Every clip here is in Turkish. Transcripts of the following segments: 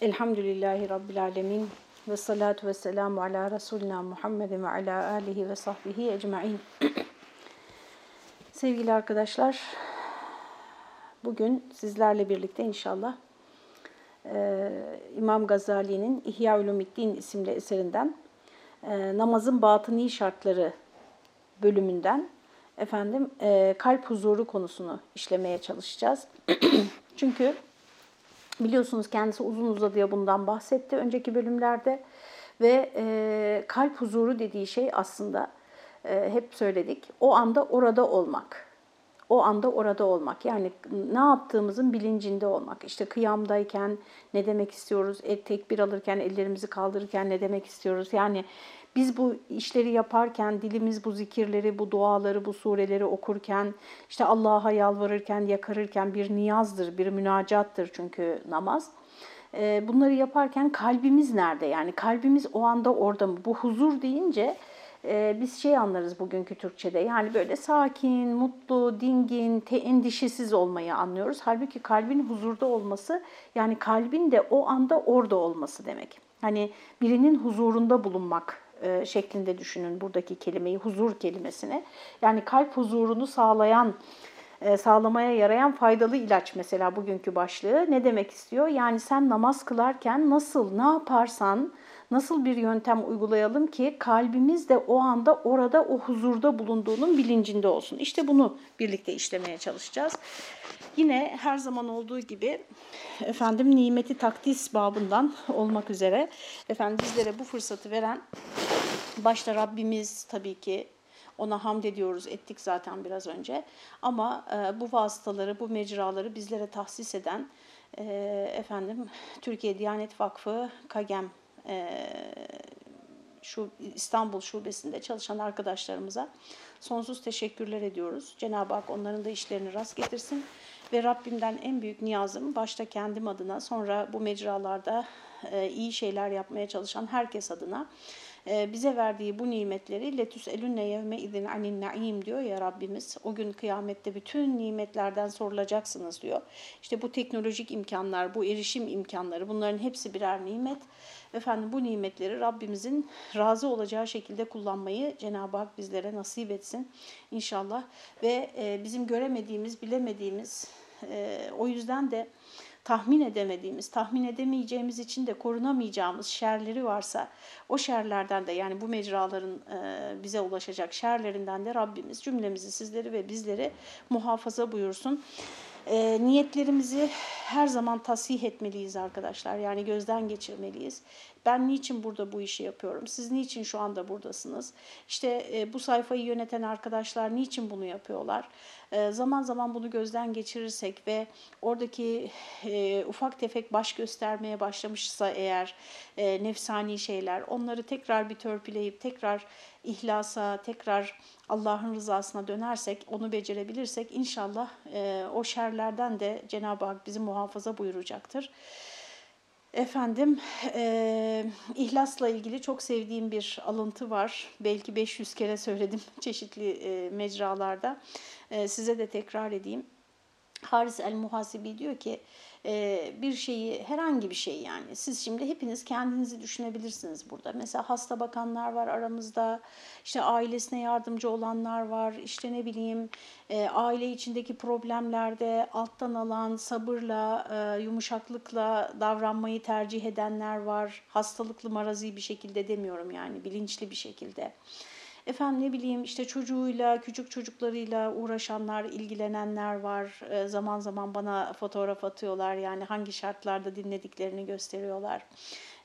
Elhamdülillahi Rabbil Alemin ve salatu ve selamu ala Resulina Muhammedin ve ala alihi ve sahbihi ecma'in. Sevgili arkadaşlar, bugün sizlerle birlikte inşallah e, İmam Gazali'nin İhya Ulumiddin isimli eserinden e, namazın batıni şartları bölümünden efendim e, kalp huzuru konusunu işlemeye çalışacağız. Çünkü Biliyorsunuz kendisi uzun uzadıya bundan bahsetti önceki bölümlerde ve e, kalp huzuru dediği şey aslında e, hep söyledik o anda orada olmak. O anda orada olmak yani ne yaptığımızın bilincinde olmak. İşte kıyamdayken ne demek istiyoruz, e, tekbir alırken, ellerimizi kaldırırken ne demek istiyoruz. Yani biz bu işleri yaparken, dilimiz bu zikirleri, bu duaları, bu sureleri okurken, işte Allah'a yalvarırken, yakarırken bir niyazdır, bir münacattır çünkü namaz. Ee, bunları yaparken kalbimiz nerede? Yani kalbimiz o anda orada mı? Bu huzur deyince e, biz şey anlarız bugünkü Türkçe'de. Yani böyle sakin, mutlu, dingin, te endişesiz olmayı anlıyoruz. Halbuki kalbin huzurda olması yani kalbin de o anda orada olması demek. Hani birinin huzurunda bulunmak e, şeklinde düşünün buradaki kelimeyi, huzur kelimesini. Yani kalp huzurunu sağlayan, e, sağlamaya yarayan faydalı ilaç mesela bugünkü başlığı. Ne demek istiyor? Yani sen namaz kılarken nasıl, ne yaparsan, nasıl bir yöntem uygulayalım ki kalbimiz de o anda orada o huzurda bulunduğunun bilincinde olsun. İşte bunu birlikte işlemeye çalışacağız. Yine her zaman olduğu gibi efendim nimeti takdis babından olmak üzere efendim bizlere bu fırsatı veren başta Rabbimiz tabii ki ona hamd ediyoruz, ettik zaten biraz önce. Ama e, bu vasıtaları, bu mecraları bizlere tahsis eden e, efendim Türkiye Diyanet Vakfı KAGEM e, şu İstanbul Şubesi'nde çalışan arkadaşlarımıza sonsuz teşekkürler ediyoruz. Cenab-ı Hak onların da işlerini rast getirsin ve Rabbimden en büyük niyazım başta kendim adına sonra bu mecralarda e, iyi şeyler yapmaya çalışan herkes adına bize verdiği bu nimetleri letüs elünne yevme izin anin naim diyor ya Rabbimiz. O gün kıyamette bütün nimetlerden sorulacaksınız diyor. İşte bu teknolojik imkanlar, bu erişim imkanları bunların hepsi birer nimet. Efendim bu nimetleri Rabbimizin razı olacağı şekilde kullanmayı Cenab-ı Hak bizlere nasip etsin inşallah. Ve e, bizim göremediğimiz, bilemediğimiz e, o yüzden de tahmin edemediğimiz, tahmin edemeyeceğimiz için de korunamayacağımız şerleri varsa o şerlerden de yani bu mecraların e, bize ulaşacak şerlerinden de Rabbimiz cümlemizi sizleri ve bizleri muhafaza buyursun. E, niyetlerimizi her zaman tasih etmeliyiz arkadaşlar. Yani gözden geçirmeliyiz. Ben niçin burada bu işi yapıyorum? Siz niçin şu anda buradasınız? İşte e, bu sayfayı yöneten arkadaşlar niçin bunu yapıyorlar? E, zaman zaman bunu gözden geçirirsek ve oradaki e, ufak tefek baş göstermeye başlamışsa eğer e, nefsani şeyler onları tekrar bir törpüleyip tekrar ihlasa, tekrar Allah'ın rızasına dönersek, onu becerebilirsek inşallah e, o şerlerden de Cenab-ı Hak bizi muhafaza buyuracaktır. Efendim, e, ihlasla ilgili çok sevdiğim bir alıntı var. Belki 500 kere söyledim çeşitli e, mecralarda. E, size de tekrar edeyim. Haris el-Muhasibi diyor ki, ee, bir şeyi herhangi bir şey yani siz şimdi hepiniz kendinizi düşünebilirsiniz burada. Mesela hasta bakanlar var aramızda işte ailesine yardımcı olanlar var işte ne bileyim e, aile içindeki problemlerde alttan alan sabırla e, yumuşaklıkla davranmayı tercih edenler var. Hastalıklı marazi bir şekilde demiyorum yani bilinçli bir şekilde. Efendim ne bileyim işte çocuğuyla, küçük çocuklarıyla uğraşanlar, ilgilenenler var. E, zaman zaman bana fotoğraf atıyorlar yani hangi şartlarda dinlediklerini gösteriyorlar.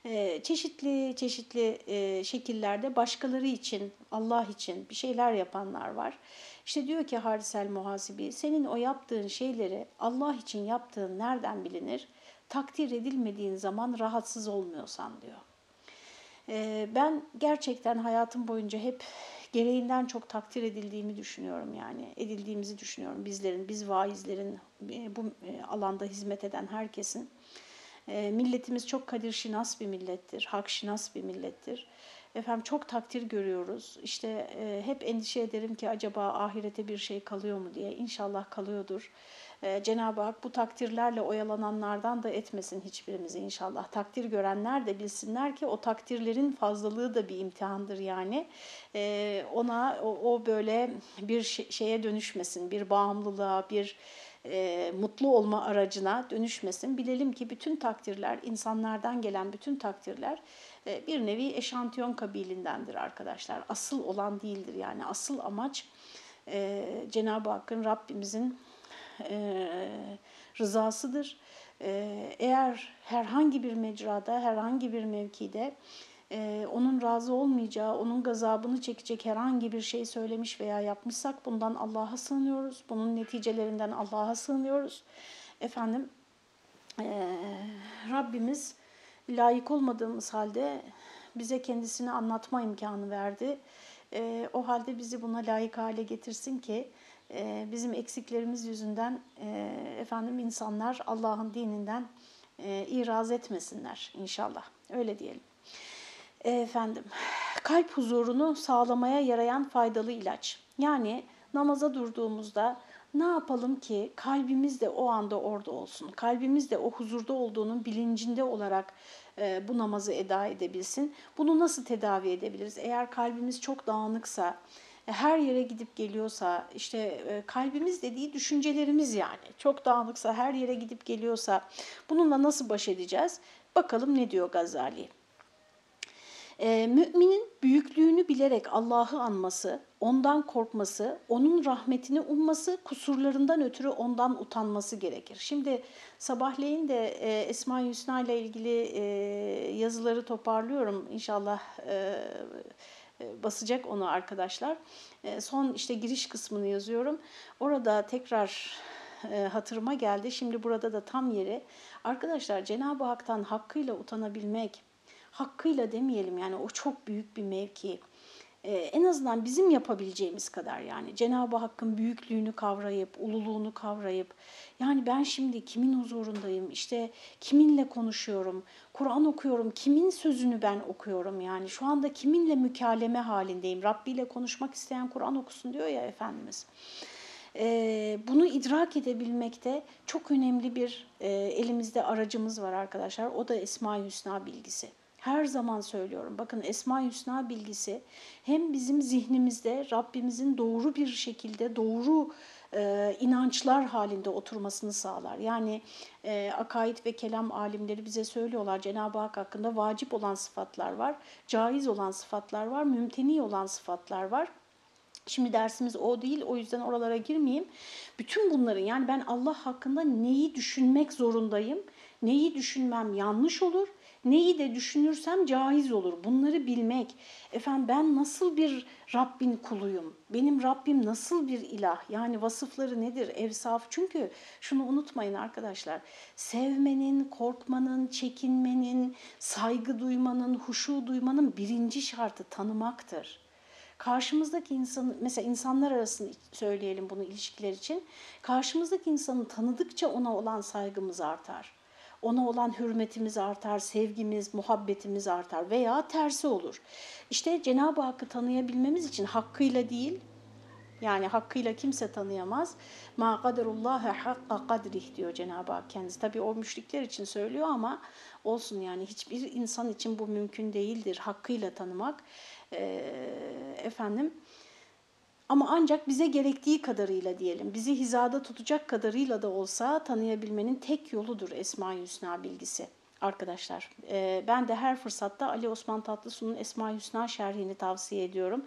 E, çeşitli çeşitli e, şekillerde başkaları için, Allah için bir şeyler yapanlar var. İşte diyor ki Harisel Muhasibi, senin o yaptığın şeyleri Allah için yaptığın nereden bilinir? Takdir edilmediğin zaman rahatsız olmuyorsan diyor. Ee, ben gerçekten hayatım boyunca hep gereğinden çok takdir edildiğimi düşünüyorum yani edildiğimizi düşünüyorum bizlerin, biz vaizlerin, e, bu e, alanda hizmet eden herkesin. Ee, milletimiz çok kadir şinas bir millettir, hak şinas bir millettir. Efendim çok takdir görüyoruz. İşte e, hep endişe ederim ki acaba ahirete bir şey kalıyor mu diye. İnşallah kalıyordur. E, Cenab-ı Hak bu takdirlerle oyalananlardan da etmesin hiçbirimizi inşallah. Takdir görenler de bilsinler ki o takdirlerin fazlalığı da bir imtihandır yani. E, ona o, o böyle bir şeye dönüşmesin, bir bağımlılığa, bir e, mutlu olma aracına dönüşmesin. Bilelim ki bütün takdirler, insanlardan gelen bütün takdirler e, bir nevi eşantiyon kabilindendir arkadaşlar. Asıl olan değildir yani. Asıl amaç e, Cenab-ı Hakk'ın Rabbimizin e, rızasıdır. E, eğer herhangi bir mecrada, herhangi bir mevkide e, onun razı olmayacağı, onun gazabını çekecek herhangi bir şey söylemiş veya yapmışsak bundan Allah'a sığınıyoruz. Bunun neticelerinden Allah'a sığınıyoruz. Efendim Rabbimiz layık olmadığımız halde bize kendisini anlatma imkanı verdi. O halde bizi buna layık hale getirsin ki e, bizim eksiklerimiz yüzünden e, efendim insanlar Allah'ın dininden e, iraz etmesinler inşallah. Öyle diyelim. Efendim, kalp huzurunu sağlamaya yarayan faydalı ilaç. Yani namaza durduğumuzda ne yapalım ki kalbimiz de o anda orada olsun. Kalbimiz de o huzurda olduğunun bilincinde olarak e, bu namazı eda edebilsin. Bunu nasıl tedavi edebiliriz? Eğer kalbimiz çok dağınıksa, e, her yere gidip geliyorsa, işte e, kalbimiz dediği düşüncelerimiz yani çok dağınıksa, her yere gidip geliyorsa bununla nasıl baş edeceğiz? Bakalım ne diyor Gazali. E, müminin büyüklüğünü bilerek Allah'ı anması, ondan korkması, onun rahmetini umması, kusurlarından ötürü ondan utanması gerekir. Şimdi sabahleyin de e, Esma-i Hüsna ile ilgili e, yazıları toparlıyorum. İnşallah e, e, basacak onu arkadaşlar. E, son işte giriş kısmını yazıyorum. Orada tekrar e, hatırıma geldi. Şimdi burada da tam yeri. Arkadaşlar Cenab-ı Hak'tan hakkıyla utanabilmek, hakkıyla demeyelim yani o çok büyük bir mevki. Ee, en azından bizim yapabileceğimiz kadar yani Cenab-ı Hakk'ın büyüklüğünü kavrayıp, ululuğunu kavrayıp yani ben şimdi kimin huzurundayım, işte kiminle konuşuyorum, Kur'an okuyorum, kimin sözünü ben okuyorum yani şu anda kiminle mükaleme halindeyim. Rabbi ile konuşmak isteyen Kur'an okusun diyor ya Efendimiz. Ee, bunu idrak edebilmekte çok önemli bir e, elimizde aracımız var arkadaşlar. O da Esma-i Hüsna bilgisi. Her zaman söylüyorum. Bakın Esma-i Hüsna bilgisi hem bizim zihnimizde Rabbimizin doğru bir şekilde doğru e, inançlar halinde oturmasını sağlar. Yani e, akaid ve kelam alimleri bize söylüyorlar Cenab-ı Hak hakkında vacip olan sıfatlar var, caiz olan sıfatlar var, mümteni olan sıfatlar var. Şimdi dersimiz o değil, o yüzden oralara girmeyeyim. Bütün bunların yani ben Allah hakkında neyi düşünmek zorundayım, neyi düşünmem yanlış olur Neyi de düşünürsem caiz olur. Bunları bilmek. Efendim ben nasıl bir Rabbin kuluyum? Benim Rabbim nasıl bir ilah? Yani vasıfları nedir? Evsaf. Çünkü şunu unutmayın arkadaşlar. Sevmenin, korkmanın, çekinmenin, saygı duymanın, huşu duymanın birinci şartı tanımaktır. Karşımızdaki insan, mesela insanlar arasında söyleyelim bunu ilişkiler için. Karşımızdaki insanı tanıdıkça ona olan saygımız artar ona olan hürmetimiz artar, sevgimiz, muhabbetimiz artar veya tersi olur. İşte Cenab-ı Hakk'ı tanıyabilmemiz için hakkıyla değil, yani hakkıyla kimse tanıyamaz. Ma kaderullaha hakka kadrih diyor Cenab-ı Hak kendisi. Tabi o müşrikler için söylüyor ama olsun yani hiçbir insan için bu mümkün değildir. Hakkıyla tanımak. Ee, efendim ama ancak bize gerektiği kadarıyla diyelim, bizi hizada tutacak kadarıyla da olsa tanıyabilmenin tek yoludur Esma-i Hüsna bilgisi arkadaşlar. Ee, ben de her fırsatta Ali Osman Tatlısu'nun Esma-i Hüsna şerhini tavsiye ediyorum.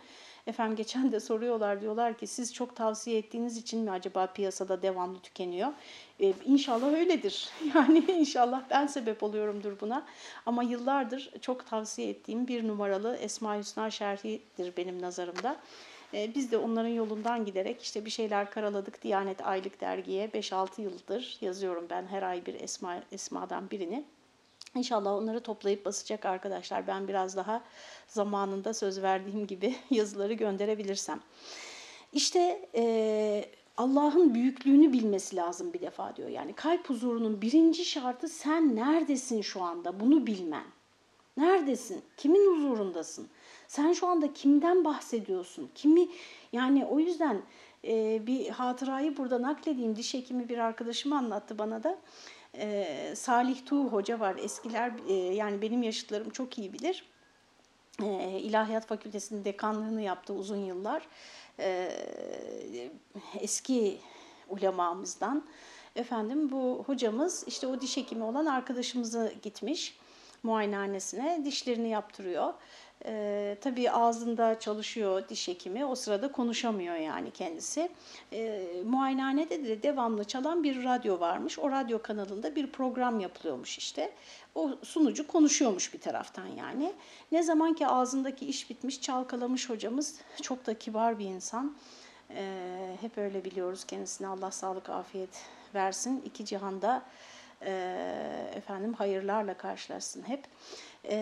Efendim geçen de soruyorlar diyorlar ki siz çok tavsiye ettiğiniz için mi acaba piyasada devamlı tükeniyor? Ee, inşallah öyledir. Yani inşallah ben sebep oluyorumdur buna. Ama yıllardır çok tavsiye ettiğim bir numaralı Esma-i Hüsna şerhidir benim nazarımda. Ee, biz de onların yolundan giderek işte bir şeyler karaladık Diyanet Aylık Dergi'ye 5-6 yıldır yazıyorum ben her ay bir esma, esmadan birini. İnşallah onları toplayıp basacak arkadaşlar. Ben biraz daha zamanında söz verdiğim gibi yazıları gönderebilirsem. İşte e, Allah'ın büyüklüğünü bilmesi lazım bir defa diyor. Yani kalp huzurunun birinci şartı sen neredesin şu anda bunu bilmen. Neredesin? Kimin huzurundasın? Sen şu anda kimden bahsediyorsun? Kimi yani o yüzden e, bir hatırayı burada nakledeyim. Diş hekimi bir arkadaşım anlattı bana da. E, Salih Tuğ Hoca var. Eskiler e, yani benim yaşıtlarım çok iyi bilir. E, İlahiyat Fakültesi'nin dekanlığını yaptı uzun yıllar. E, eski ulemamızdan. Efendim bu hocamız işte o diş hekimi olan arkadaşımızı gitmiş muayenehanesine dişlerini yaptırıyor. Ee, tabii ağzında çalışıyor diş hekimi. O sırada konuşamıyor yani kendisi. Ee, muayenehanede de devamlı çalan bir radyo varmış. O radyo kanalında bir program yapılıyormuş işte. O sunucu konuşuyormuş bir taraftan yani. Ne zaman ki ağzındaki iş bitmiş, çalkalamış hocamız. Çok da kibar bir insan. Ee, hep öyle biliyoruz kendisine Allah sağlık, afiyet versin. İki cihanda e, efendim hayırlarla karşılaşsın hep. E,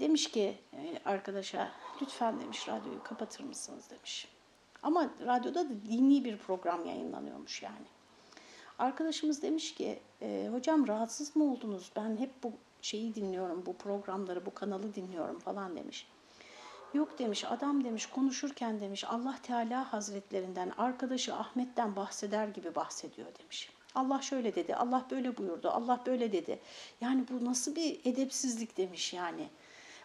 demiş ki e, arkadaşa lütfen demiş radyoyu kapatır mısınız demiş. Ama radyoda da dini bir program yayınlanıyormuş yani. Arkadaşımız demiş ki e, hocam rahatsız mı oldunuz? Ben hep bu şeyi dinliyorum, bu programları, bu kanalı dinliyorum falan demiş. Yok demiş adam demiş konuşurken demiş Allah Teala Hazretlerinden arkadaşı Ahmet'ten bahseder gibi bahsediyor demiş. Allah şöyle dedi, Allah böyle buyurdu, Allah böyle dedi. Yani bu nasıl bir edepsizlik demiş yani.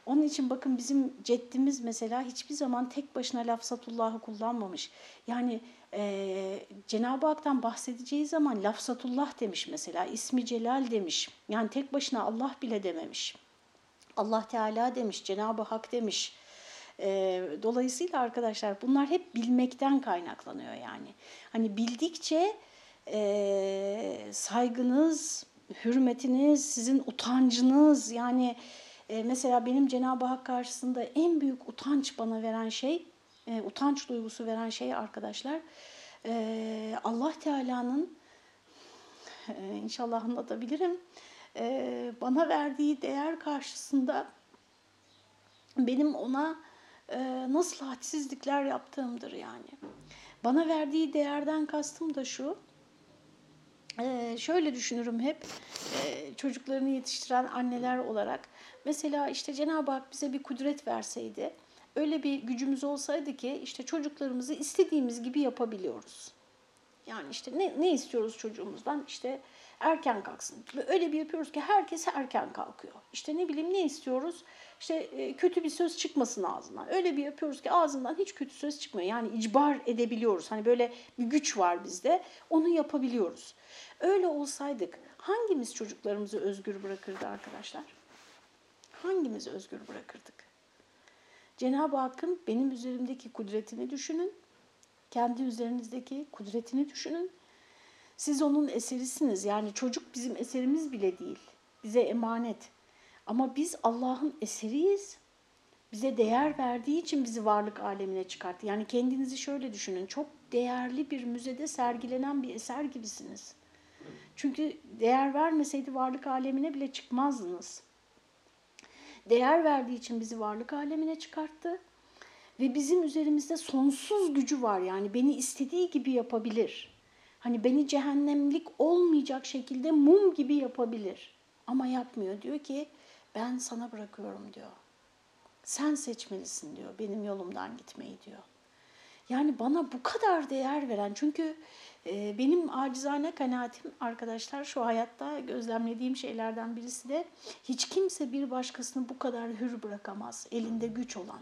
Onun için bakın bizim ceddimiz mesela hiçbir zaman tek başına lafzatullahı kullanmamış. Yani e, Cenab-ı Hak'tan bahsedeceği zaman lafzatullah demiş mesela, ismi celal demiş. Yani tek başına Allah bile dememiş. Allah Teala demiş, Cenab-ı Hak demiş. E, dolayısıyla arkadaşlar bunlar hep bilmekten kaynaklanıyor yani. Hani bildikçe e, saygınız, hürmetiniz, sizin utancınız yani e, mesela benim Cenab-ı Hak karşısında en büyük utanç bana veren şey, e, utanç duygusu veren şey arkadaşlar e, Allah Teala'nın e, inşallah anlatabilirim e, bana verdiği değer karşısında benim ona e, nasıl hadsizlikler yaptığımdır yani. Bana verdiği değerden kastım da şu, ee, şöyle düşünürüm hep e, çocuklarını yetiştiren anneler olarak. Mesela işte Cenab-ı Hak bize bir kudret verseydi, öyle bir gücümüz olsaydı ki işte çocuklarımızı istediğimiz gibi yapabiliyoruz. Yani işte ne, ne istiyoruz çocuğumuzdan? İşte erken kalksın. Öyle bir yapıyoruz ki herkes erken kalkıyor. İşte ne bileyim ne istiyoruz? İşte e, kötü bir söz çıkmasın ağzından. Öyle bir yapıyoruz ki ağzından hiç kötü söz çıkmıyor. Yani icbar edebiliyoruz. Hani böyle bir güç var bizde. Onu yapabiliyoruz. Öyle olsaydık hangimiz çocuklarımızı özgür bırakırdı arkadaşlar? Hangimiz özgür bırakırdık? Cenab-ı Hakk'ın benim üzerimdeki kudretini düşünün. Kendi üzerinizdeki kudretini düşünün. Siz onun eserisiniz. Yani çocuk bizim eserimiz bile değil. Bize emanet. Ama biz Allah'ın eseriyiz. Bize değer verdiği için bizi varlık alemine çıkarttı. Yani kendinizi şöyle düşünün. Çok değerli bir müzede sergilenen bir eser gibisiniz. Çünkü değer vermeseydi varlık alemine bile çıkmazdınız. Değer verdiği için bizi varlık alemine çıkarttı. Ve bizim üzerimizde sonsuz gücü var. Yani beni istediği gibi yapabilir. Hani beni cehennemlik olmayacak şekilde mum gibi yapabilir. Ama yapmıyor. Diyor ki ben sana bırakıyorum diyor. Sen seçmelisin diyor benim yolumdan gitmeyi diyor. Yani bana bu kadar değer veren çünkü benim acizane kanaatim arkadaşlar şu hayatta gözlemlediğim şeylerden birisi de hiç kimse bir başkasını bu kadar hür bırakamaz elinde güç olan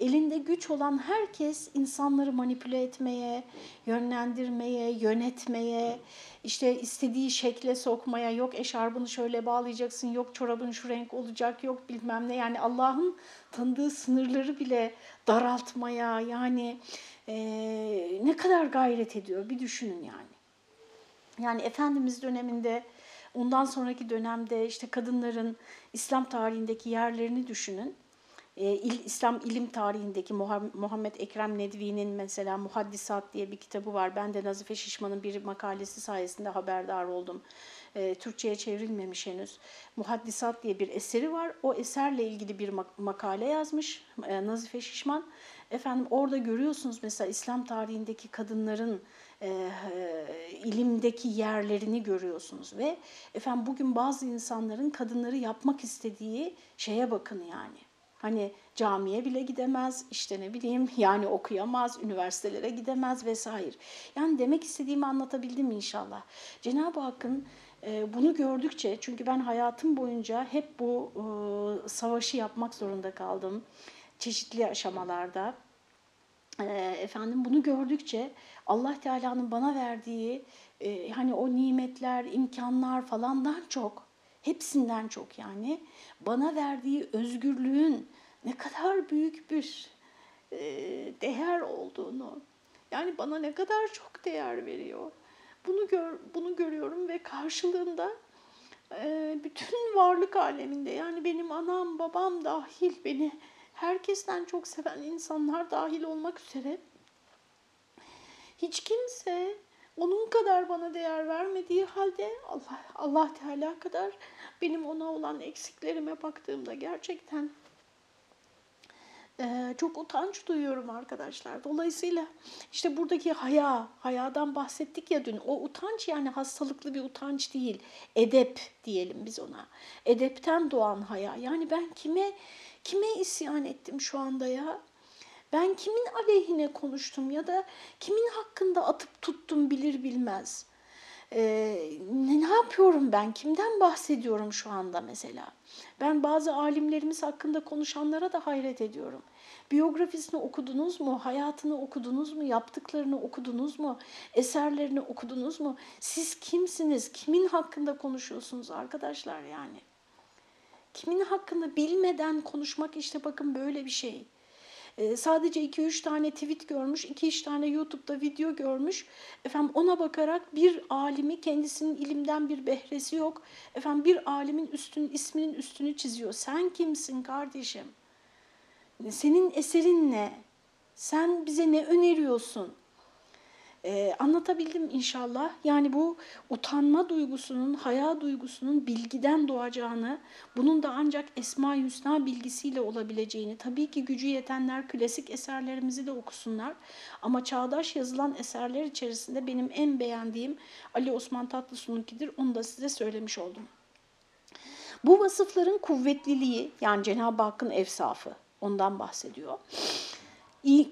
elinde güç olan herkes insanları manipüle etmeye, yönlendirmeye, yönetmeye, işte istediği şekle sokmaya, yok eşarbını şöyle bağlayacaksın, yok çorabın şu renk olacak, yok bilmem ne. Yani Allah'ın tanıdığı sınırları bile daraltmaya, yani e, ne kadar gayret ediyor bir düşünün yani. Yani Efendimiz döneminde, ondan sonraki dönemde işte kadınların İslam tarihindeki yerlerini düşünün e, İslam ilim tarihindeki Muhammed Ekrem Nedvi'nin mesela Muhaddisat diye bir kitabı var. Ben de Nazife Şişman'ın bir makalesi sayesinde haberdar oldum. E, Türkçe'ye çevrilmemiş henüz. Muhaddisat diye bir eseri var. O eserle ilgili bir makale yazmış e, Nazife Şişman. Efendim orada görüyorsunuz mesela İslam tarihindeki kadınların e, e, ilimdeki yerlerini görüyorsunuz ve efendim bugün bazı insanların kadınları yapmak istediği şeye bakın yani Hani camiye bile gidemez, işte ne bileyim yani okuyamaz, üniversitelere gidemez vesaire. Yani demek istediğimi anlatabildim inşallah. Cenab-ı Hakk'ın e, bunu gördükçe, çünkü ben hayatım boyunca hep bu e, savaşı yapmak zorunda kaldım. Çeşitli aşamalarda. E, efendim bunu gördükçe Allah Teala'nın bana verdiği hani o nimetler, imkanlar falandan çok, hepsinden çok yani bana verdiği özgürlüğün ne kadar büyük bir değer olduğunu, yani bana ne kadar çok değer veriyor. Bunu gör, bunu görüyorum ve karşılığında e, bütün varlık aleminde yani benim anam, babam dahil beni herkesten çok seven insanlar dahil olmak üzere hiç kimse onun kadar bana değer vermediği halde Allah Allah Teala kadar benim ona olan eksiklerime baktığımda gerçekten çok utanç duyuyorum arkadaşlar. Dolayısıyla işte buradaki haya, hayadan bahsettik ya dün. O utanç yani hastalıklı bir utanç değil. Edep diyelim biz ona. Edepten doğan haya. Yani ben kime kime isyan ettim şu anda ya? Ben kimin aleyhine konuştum ya da kimin hakkında atıp tuttum bilir bilmez. Ee, ne, ne yapıyorum ben? Kimden bahsediyorum şu anda mesela? Ben bazı alimlerimiz hakkında konuşanlara da hayret ediyorum. Biyografisini okudunuz mu? Hayatını okudunuz mu? Yaptıklarını okudunuz mu? Eserlerini okudunuz mu? Siz kimsiniz? Kimin hakkında konuşuyorsunuz arkadaşlar yani? Kimin hakkında bilmeden konuşmak işte bakın böyle bir şey. Ee, sadece 2-3 tane tweet görmüş, 2-3 tane YouTube'da video görmüş. Efendim ona bakarak bir alimi kendisinin ilimden bir behresi yok. Efendim bir alimin üstün, isminin üstünü çiziyor. Sen kimsin kardeşim? Senin eserin ne? Sen bize ne öneriyorsun? Ee, anlatabildim inşallah. Yani bu utanma duygusunun, haya duygusunun bilgiden doğacağını, bunun da ancak Esma-i Hüsna bilgisiyle olabileceğini, tabii ki gücü yetenler klasik eserlerimizi de okusunlar. Ama çağdaş yazılan eserler içerisinde benim en beğendiğim Ali Osman Tatlısu'nunkidir. Onu da size söylemiş oldum. Bu vasıfların kuvvetliliği, yani Cenab-ı Hakk'ın evsafı, ondan bahsediyor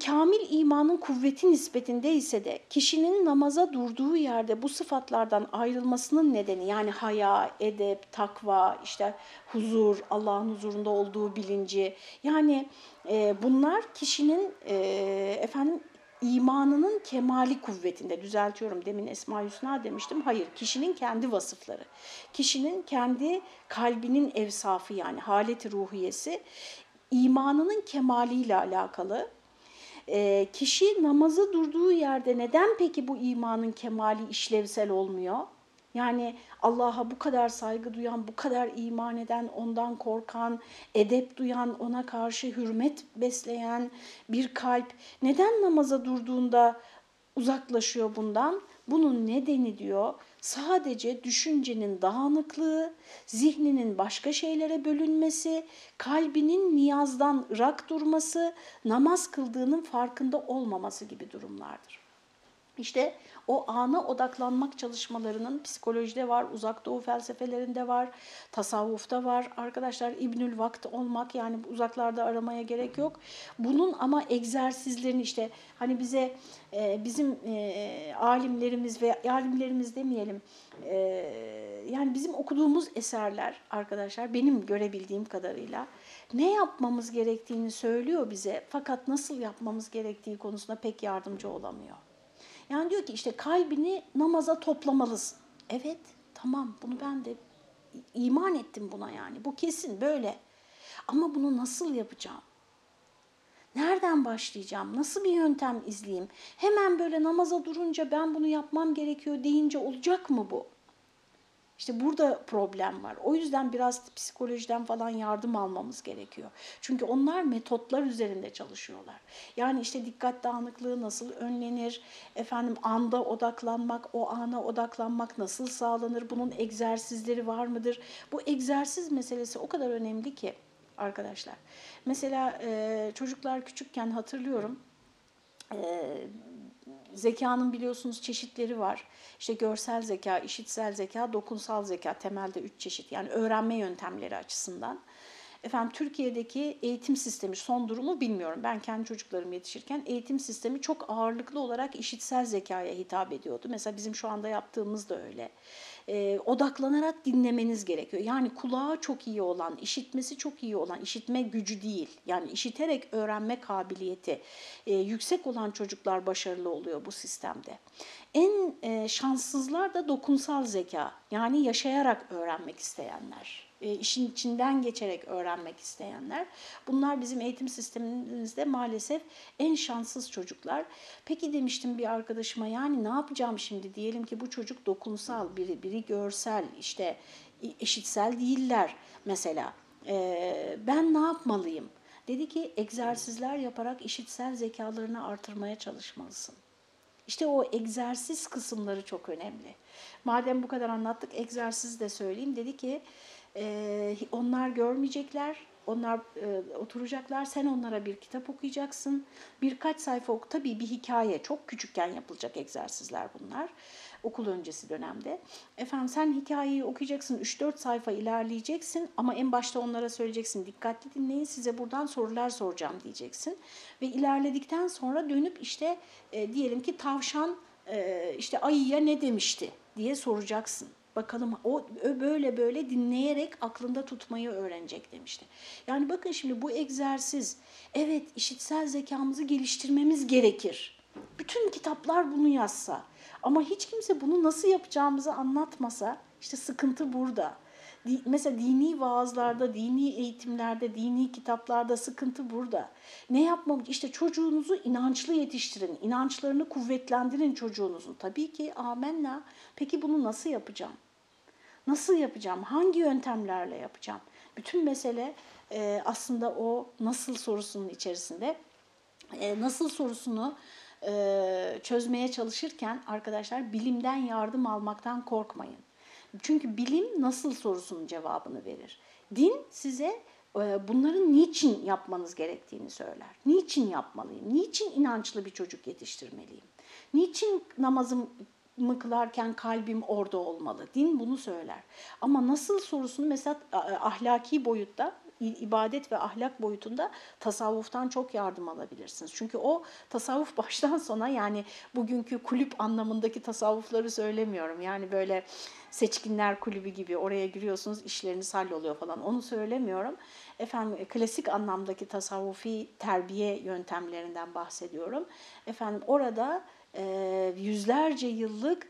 kamil imanın kuvveti nispetinde ise de kişinin namaza durduğu yerde bu sıfatlardan ayrılmasının nedeni yani haya, edep, takva, işte huzur, Allah'ın huzurunda olduğu bilinci yani e, bunlar kişinin e, efendim imanının kemali kuvvetinde düzeltiyorum demin Esma Hüsna demiştim. Hayır kişinin kendi vasıfları. Kişinin kendi kalbinin evsafı yani haleti ruhiyesi imanının kemaliyle alakalı e, kişi namazı durduğu yerde neden peki bu imanın kemali işlevsel olmuyor? Yani Allah'a bu kadar saygı duyan, bu kadar iman eden, ondan korkan, edep duyan, ona karşı hürmet besleyen bir kalp neden namaza durduğunda uzaklaşıyor bundan? Bunun nedeni diyor sadece düşüncenin dağınıklığı, zihninin başka şeylere bölünmesi, kalbinin niyazdan ırak durması, namaz kıldığının farkında olmaması gibi durumlardır. İşte o ana odaklanmak çalışmalarının psikolojide var, uzak doğu felsefelerinde var, tasavvufta var. Arkadaşlar İbnül Vakt olmak yani uzaklarda aramaya gerek yok. Bunun ama egzersizlerini işte hani bize e, bizim e, alimlerimiz ve alimlerimiz demeyelim e, yani bizim okuduğumuz eserler arkadaşlar benim görebildiğim kadarıyla ne yapmamız gerektiğini söylüyor bize fakat nasıl yapmamız gerektiği konusunda pek yardımcı olamıyor. Yani diyor ki işte kalbini namaza toplamalısın. Evet tamam bunu ben de iman ettim buna yani. Bu kesin böyle. Ama bunu nasıl yapacağım? Nereden başlayacağım? Nasıl bir yöntem izleyeyim? Hemen böyle namaza durunca ben bunu yapmam gerekiyor deyince olacak mı bu? İşte burada problem var. O yüzden biraz psikolojiden falan yardım almamız gerekiyor. Çünkü onlar metotlar üzerinde çalışıyorlar. Yani işte dikkat dağınıklığı nasıl önlenir, efendim anda odaklanmak, o ana odaklanmak nasıl sağlanır, bunun egzersizleri var mıdır? Bu egzersiz meselesi o kadar önemli ki arkadaşlar. Mesela çocuklar küçükken hatırlıyorum, e, zekanın biliyorsunuz çeşitleri var. İşte görsel zeka, işitsel zeka, dokunsal zeka temelde üç çeşit. Yani öğrenme yöntemleri açısından. Efendim Türkiye'deki eğitim sistemi son durumu bilmiyorum. Ben kendi çocuklarım yetişirken eğitim sistemi çok ağırlıklı olarak işitsel zekaya hitap ediyordu. Mesela bizim şu anda yaptığımız da öyle e, odaklanarak dinlemeniz gerekiyor. Yani kulağı çok iyi olan, işitmesi çok iyi olan, işitme gücü değil. Yani işiterek öğrenme kabiliyeti e, yüksek olan çocuklar başarılı oluyor bu sistemde. En e, şanssızlar da dokunsal zeka. Yani yaşayarak öğrenmek isteyenler işin içinden geçerek öğrenmek isteyenler. Bunlar bizim eğitim sistemimizde maalesef en şanssız çocuklar. Peki demiştim bir arkadaşıma yani ne yapacağım şimdi diyelim ki bu çocuk dokunsal, biri, biri görsel, işte eşitsel değiller mesela. E, ben ne yapmalıyım? Dedi ki egzersizler yaparak işitsel zekalarını artırmaya çalışmalısın. İşte o egzersiz kısımları çok önemli. Madem bu kadar anlattık egzersiz de söyleyeyim. Dedi ki e, onlar görmeyecekler, onlar e, oturacaklar, sen onlara bir kitap okuyacaksın. Birkaç sayfa oku, tabii bir hikaye, çok küçükken yapılacak egzersizler bunlar. Okul öncesi dönemde. Efendim sen hikayeyi okuyacaksın, 3-4 sayfa ilerleyeceksin ama en başta onlara söyleyeceksin, dikkatli dinleyin size buradan sorular soracağım diyeceksin. Ve ilerledikten sonra dönüp işte e, diyelim ki tavşan e, işte ayıya ne demişti diye soracaksın. Bakalım o böyle böyle dinleyerek aklında tutmayı öğrenecek demişti. Yani bakın şimdi bu egzersiz evet işitsel zekamızı geliştirmemiz gerekir. Bütün kitaplar bunu yazsa ama hiç kimse bunu nasıl yapacağımızı anlatmasa işte sıkıntı burada. Mesela dini vaazlarda, dini eğitimlerde, dini kitaplarda sıkıntı burada. Ne yapmamız? İşte çocuğunuzu inançlı yetiştirin, inançlarını kuvvetlendirin çocuğunuzun. Tabii ki amenna. Peki bunu nasıl yapacağım? Nasıl yapacağım? Hangi yöntemlerle yapacağım? Bütün mesele e, aslında o nasıl sorusunun içerisinde. E, nasıl sorusunu e, çözmeye çalışırken arkadaşlar bilimden yardım almaktan korkmayın. Çünkü bilim nasıl sorusunun cevabını verir. Din size e, bunların niçin yapmanız gerektiğini söyler. Niçin yapmalıyım? Niçin inançlı bir çocuk yetiştirmeliyim? Niçin namazım mı kılarken kalbim orada olmalı. Din bunu söyler. Ama nasıl sorusunu mesela ahlaki boyutta ibadet ve ahlak boyutunda tasavvuftan çok yardım alabilirsiniz. Çünkü o tasavvuf baştan sona yani bugünkü kulüp anlamındaki tasavvufları söylemiyorum. Yani böyle seçkinler kulübü gibi oraya giriyorsunuz işleriniz halloluyor falan onu söylemiyorum. Efendim klasik anlamdaki tasavvufi terbiye yöntemlerinden bahsediyorum. Efendim orada yüzlerce yıllık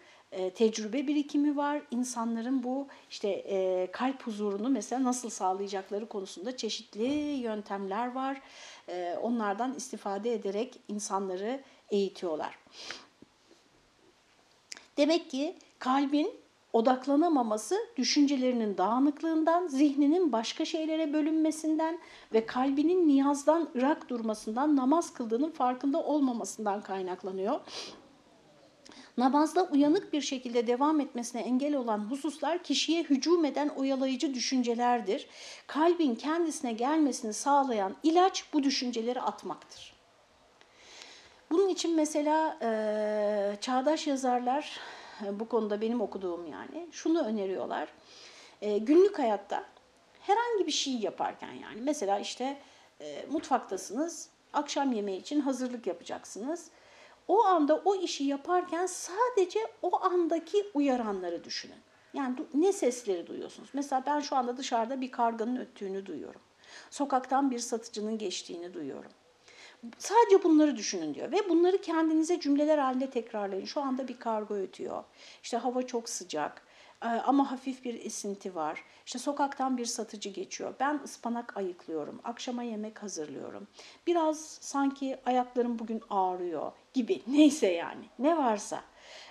tecrübe birikimi var. İnsanların bu işte kalp huzurunu mesela nasıl sağlayacakları konusunda çeşitli yöntemler var. Onlardan istifade ederek insanları eğitiyorlar. Demek ki kalbin odaklanamaması düşüncelerinin dağınıklığından, zihninin başka şeylere bölünmesinden ve kalbinin niyazdan ırak durmasından, namaz kıldığının farkında olmamasından kaynaklanıyor. Namazda uyanık bir şekilde devam etmesine engel olan hususlar kişiye hücum eden oyalayıcı düşüncelerdir. Kalbin kendisine gelmesini sağlayan ilaç bu düşünceleri atmaktır. Bunun için mesela e, çağdaş yazarlar bu konuda benim okuduğum yani şunu öneriyorlar. E, günlük hayatta herhangi bir şey yaparken yani mesela işte e, mutfaktasınız, akşam yemeği için hazırlık yapacaksınız. O anda o işi yaparken sadece o andaki uyaranları düşünün. Yani ne sesleri duyuyorsunuz? Mesela ben şu anda dışarıda bir karganın öttüğünü duyuyorum. Sokaktan bir satıcının geçtiğini duyuyorum. Sadece bunları düşünün diyor ve bunları kendinize cümleler halinde tekrarlayın. Şu anda bir kargo ötüyor. İşte hava çok sıcak ee, ama hafif bir esinti var. İşte sokaktan bir satıcı geçiyor. Ben ıspanak ayıklıyorum. Akşama yemek hazırlıyorum. Biraz sanki ayaklarım bugün ağrıyor gibi. Neyse yani. Ne varsa.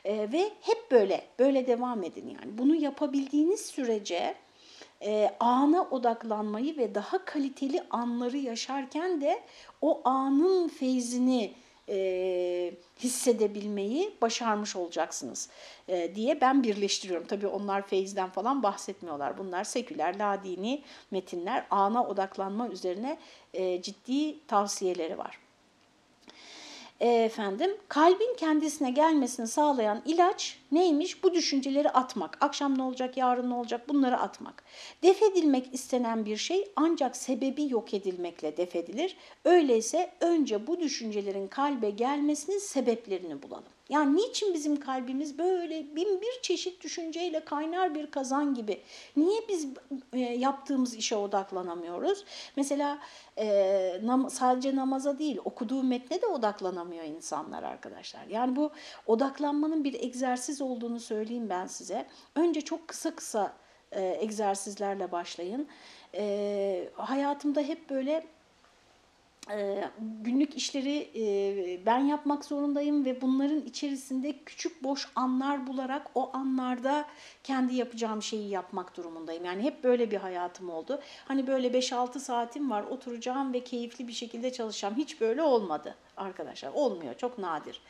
Ee, ve hep böyle, böyle devam edin yani. Bunu yapabildiğiniz sürece e, ana odaklanmayı ve daha kaliteli anları yaşarken de o anın feyzini e, hissedebilmeyi başarmış olacaksınız e, diye ben birleştiriyorum. Tabii onlar feyizden falan bahsetmiyorlar. Bunlar seküler, ladini metinler. Ana odaklanma üzerine e, ciddi tavsiyeleri var. E, efendim kalbin kendisine gelmesini sağlayan ilaç neymiş? Bu düşünceleri atmak. Akşam ne olacak, yarın ne olacak bunları atmak. Def edilmek istenen bir şey ancak sebebi yok edilmekle def edilir. Öyleyse önce bu düşüncelerin kalbe gelmesinin sebeplerini bulalım. Yani niçin bizim kalbimiz böyle bin bir çeşit düşünceyle kaynar bir kazan gibi? Niye biz e, yaptığımız işe odaklanamıyoruz? Mesela e, sadece namaza değil okuduğu metne de odaklanamıyor insanlar arkadaşlar. Yani bu odaklanmanın bir egzersiz olduğunu söyleyeyim ben size. Önce çok kısa kısa e, egzersizlerle başlayın. Hayatımda hep böyle günlük işleri e, ben yapmak zorundayım ve bunların içerisinde küçük boş anlar bularak o anlarda kendi yapacağım şeyi yapmak durumundayım. Yani hep böyle bir hayatım oldu. Hani böyle 5-6 saatim var oturacağım ve keyifli bir şekilde çalışacağım. Hiç böyle olmadı arkadaşlar. Olmuyor çok nadir.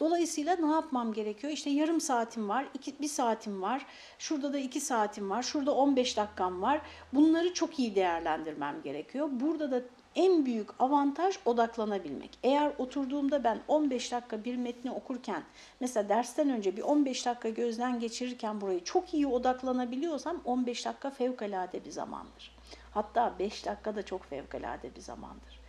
Dolayısıyla ne yapmam gerekiyor? İşte yarım saatim var, iki, bir saatim var, şurada da iki saatim var, şurada 15 dakikam var. Bunları çok iyi değerlendirmem gerekiyor. Burada da en büyük avantaj odaklanabilmek. Eğer oturduğumda ben 15 dakika bir metni okurken, mesela dersten önce bir 15 dakika gözden geçirirken burayı çok iyi odaklanabiliyorsam 15 dakika fevkalade bir zamandır. Hatta 5 dakika da çok fevkalade bir zamandır.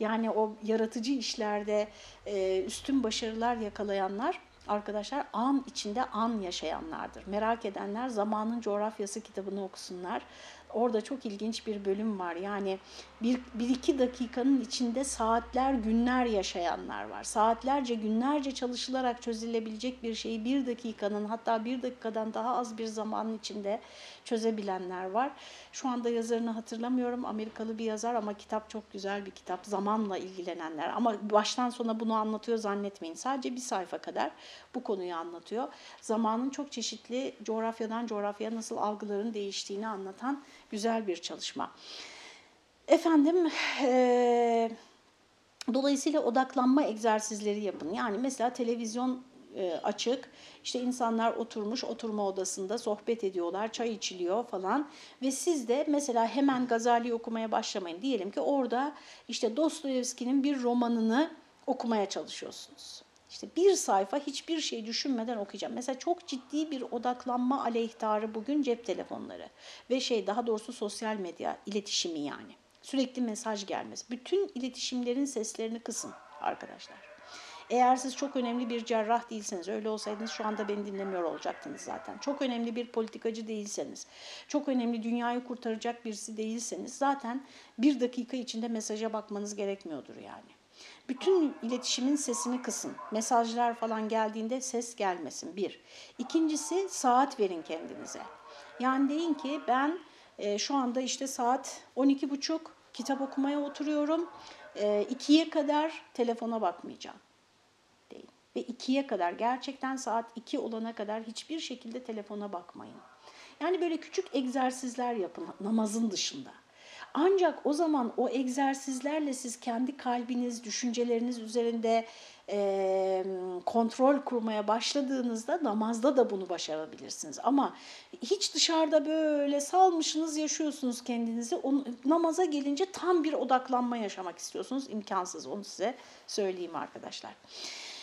Yani o yaratıcı işlerde e, üstün başarılar yakalayanlar arkadaşlar an içinde an yaşayanlardır. Merak edenler Zamanın Coğrafyası kitabını okusunlar. Orada çok ilginç bir bölüm var. Yani bir, bir iki dakikanın içinde saatler, günler yaşayanlar var. Saatlerce, günlerce çalışılarak çözülebilecek bir şeyi bir dakikanın hatta bir dakikadan daha az bir zamanın içinde çözebilenler var. Şu anda yazarını hatırlamıyorum. Amerikalı bir yazar ama kitap çok güzel bir kitap. Zamanla ilgilenenler. Ama baştan sona bunu anlatıyor zannetmeyin. Sadece bir sayfa kadar bu konuyu anlatıyor. Zamanın çok çeşitli coğrafyadan coğrafyaya nasıl algıların değiştiğini anlatan güzel bir çalışma. Efendim, e, dolayısıyla odaklanma egzersizleri yapın. Yani mesela televizyon e, açık, işte insanlar oturmuş oturma odasında sohbet ediyorlar, çay içiliyor falan ve siz de mesela hemen Gazali okumaya başlamayın. Diyelim ki orada işte Dostoyevski'nin bir romanını okumaya çalışıyorsunuz. İşte bir sayfa hiçbir şey düşünmeden okuyacağım. Mesela çok ciddi bir odaklanma aleyhtarı bugün cep telefonları ve şey daha doğrusu sosyal medya iletişimi yani. Sürekli mesaj gelmesi. Bütün iletişimlerin seslerini kısın arkadaşlar. Eğer siz çok önemli bir cerrah değilseniz, öyle olsaydınız şu anda beni dinlemiyor olacaktınız zaten. Çok önemli bir politikacı değilseniz, çok önemli dünyayı kurtaracak birisi değilseniz zaten bir dakika içinde mesaja bakmanız gerekmiyordur yani. Bütün iletişimin sesini kısın. Mesajlar falan geldiğinde ses gelmesin bir. İkincisi saat verin kendinize. Yani deyin ki ben e, şu anda işte saat 12.30 kitap okumaya oturuyorum. E, ikiye kadar telefona bakmayacağım. Ve ikiye kadar gerçekten saat 2 olana kadar hiçbir şekilde telefona bakmayın. Yani böyle küçük egzersizler yapın namazın dışında. Ancak o zaman o egzersizlerle siz kendi kalbiniz, düşünceleriniz üzerinde e, kontrol kurmaya başladığınızda namazda da bunu başarabilirsiniz. Ama hiç dışarıda böyle salmışsınız yaşıyorsunuz kendinizi. O, namaza gelince tam bir odaklanma yaşamak istiyorsunuz. İmkansız onu size söyleyeyim arkadaşlar.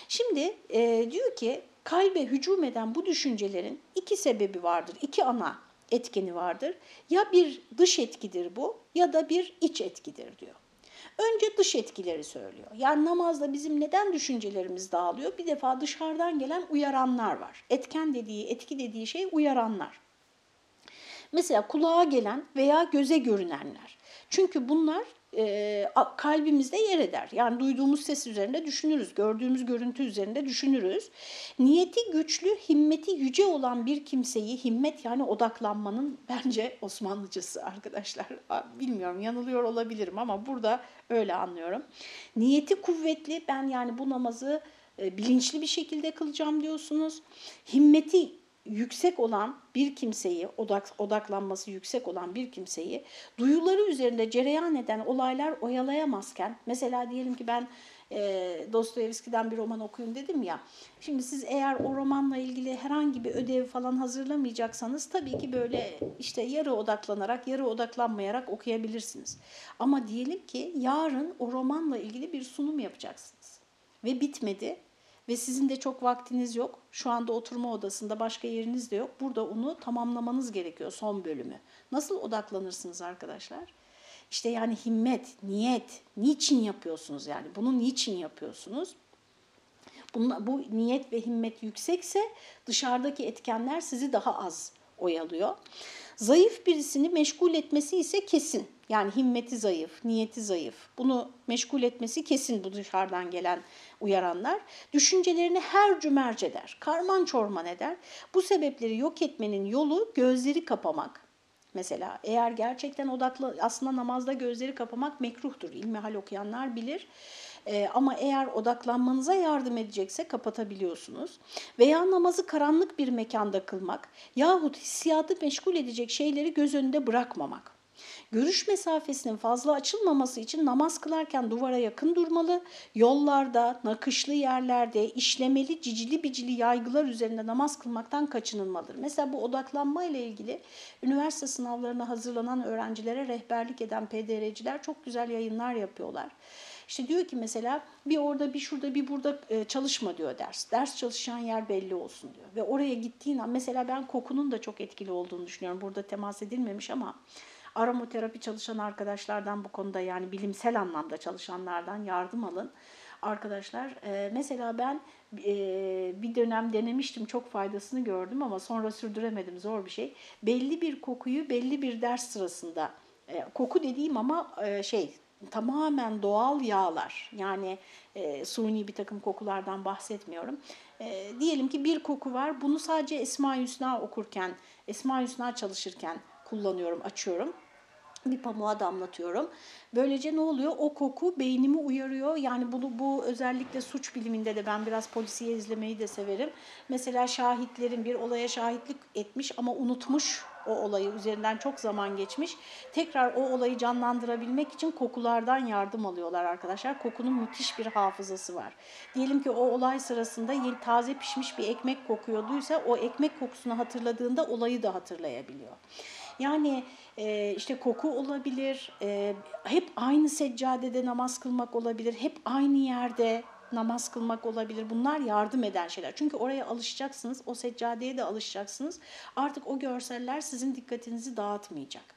Şimdi e, diyor ki kalbe hücum eden bu düşüncelerin iki sebebi vardır. iki ana etkeni vardır. Ya bir dış etkidir bu ya da bir iç etkidir diyor. Önce dış etkileri söylüyor. Yani namazda bizim neden düşüncelerimiz dağılıyor? Bir defa dışarıdan gelen uyaranlar var. Etken dediği, etki dediği şey uyaranlar. Mesela kulağa gelen veya göze görünenler. Çünkü bunlar e, kalbimizde yer eder. Yani duyduğumuz ses üzerinde düşünürüz, gördüğümüz görüntü üzerinde düşünürüz. Niyeti güçlü, himmeti yüce olan bir kimseyi, himmet yani odaklanmanın bence Osmanlıcası arkadaşlar. Bilmiyorum yanılıyor olabilirim ama burada öyle anlıyorum. Niyeti kuvvetli, ben yani bu namazı e, bilinçli bir şekilde kılacağım diyorsunuz. Himmeti yüksek olan bir kimseyi, odak, odaklanması yüksek olan bir kimseyi duyuları üzerinde cereyan eden olaylar oyalayamazken, mesela diyelim ki ben e, Dostoyevski'den bir roman okuyun dedim ya, şimdi siz eğer o romanla ilgili herhangi bir ödev falan hazırlamayacaksanız tabii ki böyle işte yarı odaklanarak, yarı odaklanmayarak okuyabilirsiniz. Ama diyelim ki yarın o romanla ilgili bir sunum yapacaksınız. ve bitmedi ve sizin de çok vaktiniz yok. Şu anda oturma odasında başka yeriniz de yok. Burada onu tamamlamanız gerekiyor son bölümü. Nasıl odaklanırsınız arkadaşlar? İşte yani himmet, niyet, niçin yapıyorsunuz yani? Bunu niçin yapıyorsunuz? Bunun, bu niyet ve himmet yüksekse dışarıdaki etkenler sizi daha az oyalıyor. Zayıf birisini meşgul etmesi ise kesin. Yani himmeti zayıf, niyeti zayıf. Bunu meşgul etmesi kesin bu dışarıdan gelen uyaranlar. Düşüncelerini her cümerc eder, karman çorman eder. Bu sebepleri yok etmenin yolu gözleri kapamak. Mesela eğer gerçekten odaklı, aslında namazda gözleri kapamak mekruhtur. İlmihal okuyanlar bilir. Ee, ama eğer odaklanmanıza yardım edecekse kapatabiliyorsunuz. Veya namazı karanlık bir mekanda kılmak yahut hissiyatı meşgul edecek şeyleri göz önünde bırakmamak. Görüş mesafesinin fazla açılmaması için namaz kılarken duvara yakın durmalı, yollarda, nakışlı yerlerde, işlemeli, cicili bicili yaygılar üzerinde namaz kılmaktan kaçınılmalıdır. Mesela bu odaklanma ile ilgili üniversite sınavlarına hazırlanan öğrencilere rehberlik eden PDR'ciler çok güzel yayınlar yapıyorlar. İşte diyor ki mesela bir orada bir şurada bir burada çalışma diyor ders. Ders çalışan yer belli olsun diyor. Ve oraya gittiğin an mesela ben kokunun da çok etkili olduğunu düşünüyorum. Burada temas edilmemiş ama aromaterapi çalışan arkadaşlardan bu konuda yani bilimsel anlamda çalışanlardan yardım alın. Arkadaşlar e, mesela ben e, bir dönem denemiştim çok faydasını gördüm ama sonra sürdüremedim zor bir şey. Belli bir kokuyu belli bir ders sırasında e, koku dediğim ama e, şey tamamen doğal yağlar yani e, suni bir takım kokulardan bahsetmiyorum. E, diyelim ki bir koku var bunu sadece Esma-i Hüsna okurken, Esma-i Hüsna çalışırken kullanıyorum, açıyorum bir pamuğa damlatıyorum. Böylece ne oluyor? O koku beynimi uyarıyor. Yani bunu bu özellikle suç biliminde de ben biraz polisiye izlemeyi de severim. Mesela şahitlerin bir olaya şahitlik etmiş ama unutmuş o olayı üzerinden çok zaman geçmiş. Tekrar o olayı canlandırabilmek için kokulardan yardım alıyorlar arkadaşlar. Kokunun müthiş bir hafızası var. Diyelim ki o olay sırasında yeni taze pişmiş bir ekmek kokuyorduysa o ekmek kokusunu hatırladığında olayı da hatırlayabiliyor. Yani e, işte koku olabilir, e, hep aynı seccadede namaz kılmak olabilir, hep aynı yerde namaz kılmak olabilir. Bunlar yardım eden şeyler. Çünkü oraya alışacaksınız, o seccadeye de alışacaksınız. Artık o görseller sizin dikkatinizi dağıtmayacak.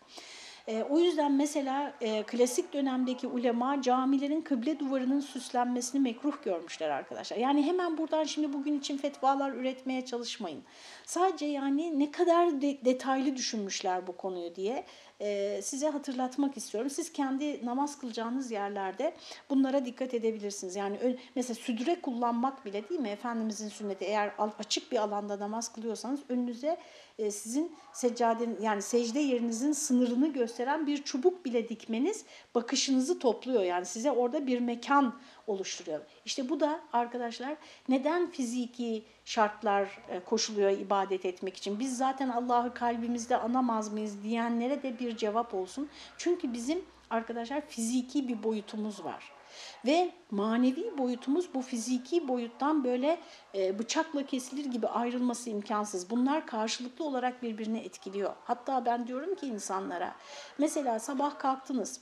E, o yüzden mesela e, klasik dönemdeki ulema camilerin kıble duvarının süslenmesini mekruh görmüşler arkadaşlar. Yani hemen buradan şimdi bugün için fetvalar üretmeye çalışmayın. Sadece yani ne kadar de, detaylı düşünmüşler bu konuyu diye size hatırlatmak istiyorum. Siz kendi namaz kılacağınız yerlerde bunlara dikkat edebilirsiniz. Yani mesela südüre kullanmak bile değil mi? Efendimizin sünneti eğer açık bir alanda namaz kılıyorsanız önünüze sizin seccaden yani secde yerinizin sınırını gösteren bir çubuk bile dikmeniz bakışınızı topluyor. Yani size orada bir mekan oluşturuyor. İşte bu da arkadaşlar neden fiziki şartlar e, koşuluyor ibadet etmek için? Biz zaten Allah'ı kalbimizde anamaz mıyız diyenlere de bir cevap olsun. Çünkü bizim arkadaşlar fiziki bir boyutumuz var. Ve manevi boyutumuz bu fiziki boyuttan böyle e, bıçakla kesilir gibi ayrılması imkansız. Bunlar karşılıklı olarak birbirini etkiliyor. Hatta ben diyorum ki insanlara mesela sabah kalktınız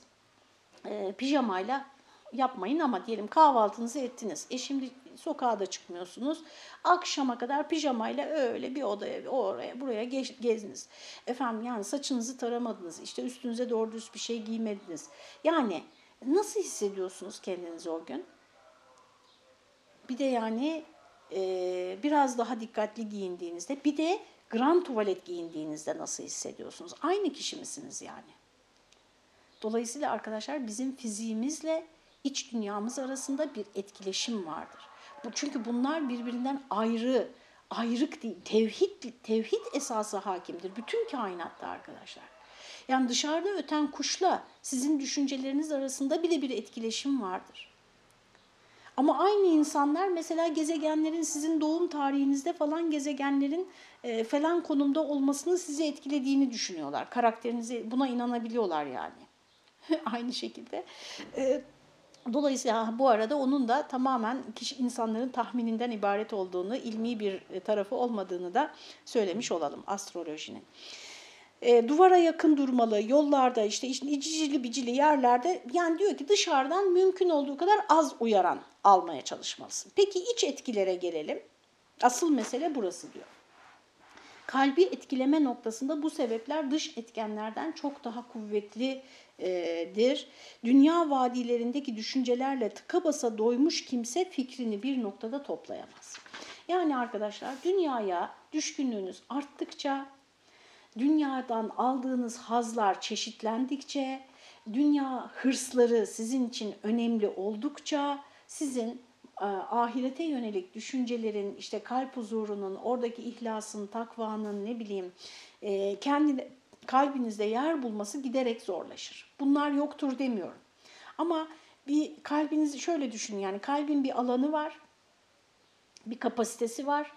e, pijamayla yapmayın ama diyelim kahvaltınızı ettiniz. E şimdi sokağa da çıkmıyorsunuz. Akşama kadar pijamayla öyle bir odaya, oraya, buraya gezdiniz. Efendim yani saçınızı taramadınız. işte üstünüze doğru düz bir şey giymediniz. Yani nasıl hissediyorsunuz kendinizi o gün? Bir de yani e, biraz daha dikkatli giyindiğinizde, bir de grand tuvalet giyindiğinizde nasıl hissediyorsunuz? Aynı kişi misiniz yani? Dolayısıyla arkadaşlar bizim fiziğimizle iç dünyamız arasında bir etkileşim vardır. Bu, çünkü bunlar birbirinden ayrı, ayrık değil. Tevhid, tevhid esası hakimdir bütün kainatta arkadaşlar. Yani dışarıda öten kuşla sizin düşünceleriniz arasında bile bir etkileşim vardır. Ama aynı insanlar mesela gezegenlerin sizin doğum tarihinizde falan gezegenlerin e, falan konumda olmasını sizi etkilediğini düşünüyorlar. Karakterinizi buna inanabiliyorlar yani. aynı şekilde. E, Dolayısıyla bu arada onun da tamamen kişi insanların tahmininden ibaret olduğunu, ilmi bir tarafı olmadığını da söylemiş olalım astrolojinin. e, duvara yakın durmalı, yollarda işte icicili bicili yerlerde yani diyor ki dışarıdan mümkün olduğu kadar az uyaran almaya çalışmalısın. Peki iç etkilere gelelim. Asıl mesele burası diyor. Kalbi etkileme noktasında bu sebepler dış etkenlerden çok daha kuvvetlidir. Dünya vadilerindeki düşüncelerle tıka basa doymuş kimse fikrini bir noktada toplayamaz. Yani arkadaşlar dünyaya düşkünlüğünüz arttıkça, dünyadan aldığınız hazlar çeşitlendikçe, dünya hırsları sizin için önemli oldukça sizin e, ahirete yönelik düşüncelerin, işte kalp huzurunun, oradaki ihlasın, takvanın ne bileyim e, kendi kalbinizde yer bulması giderek zorlaşır. Bunlar yoktur demiyorum. Ama bir kalbinizi şöyle düşünün yani kalbin bir alanı var, bir kapasitesi var.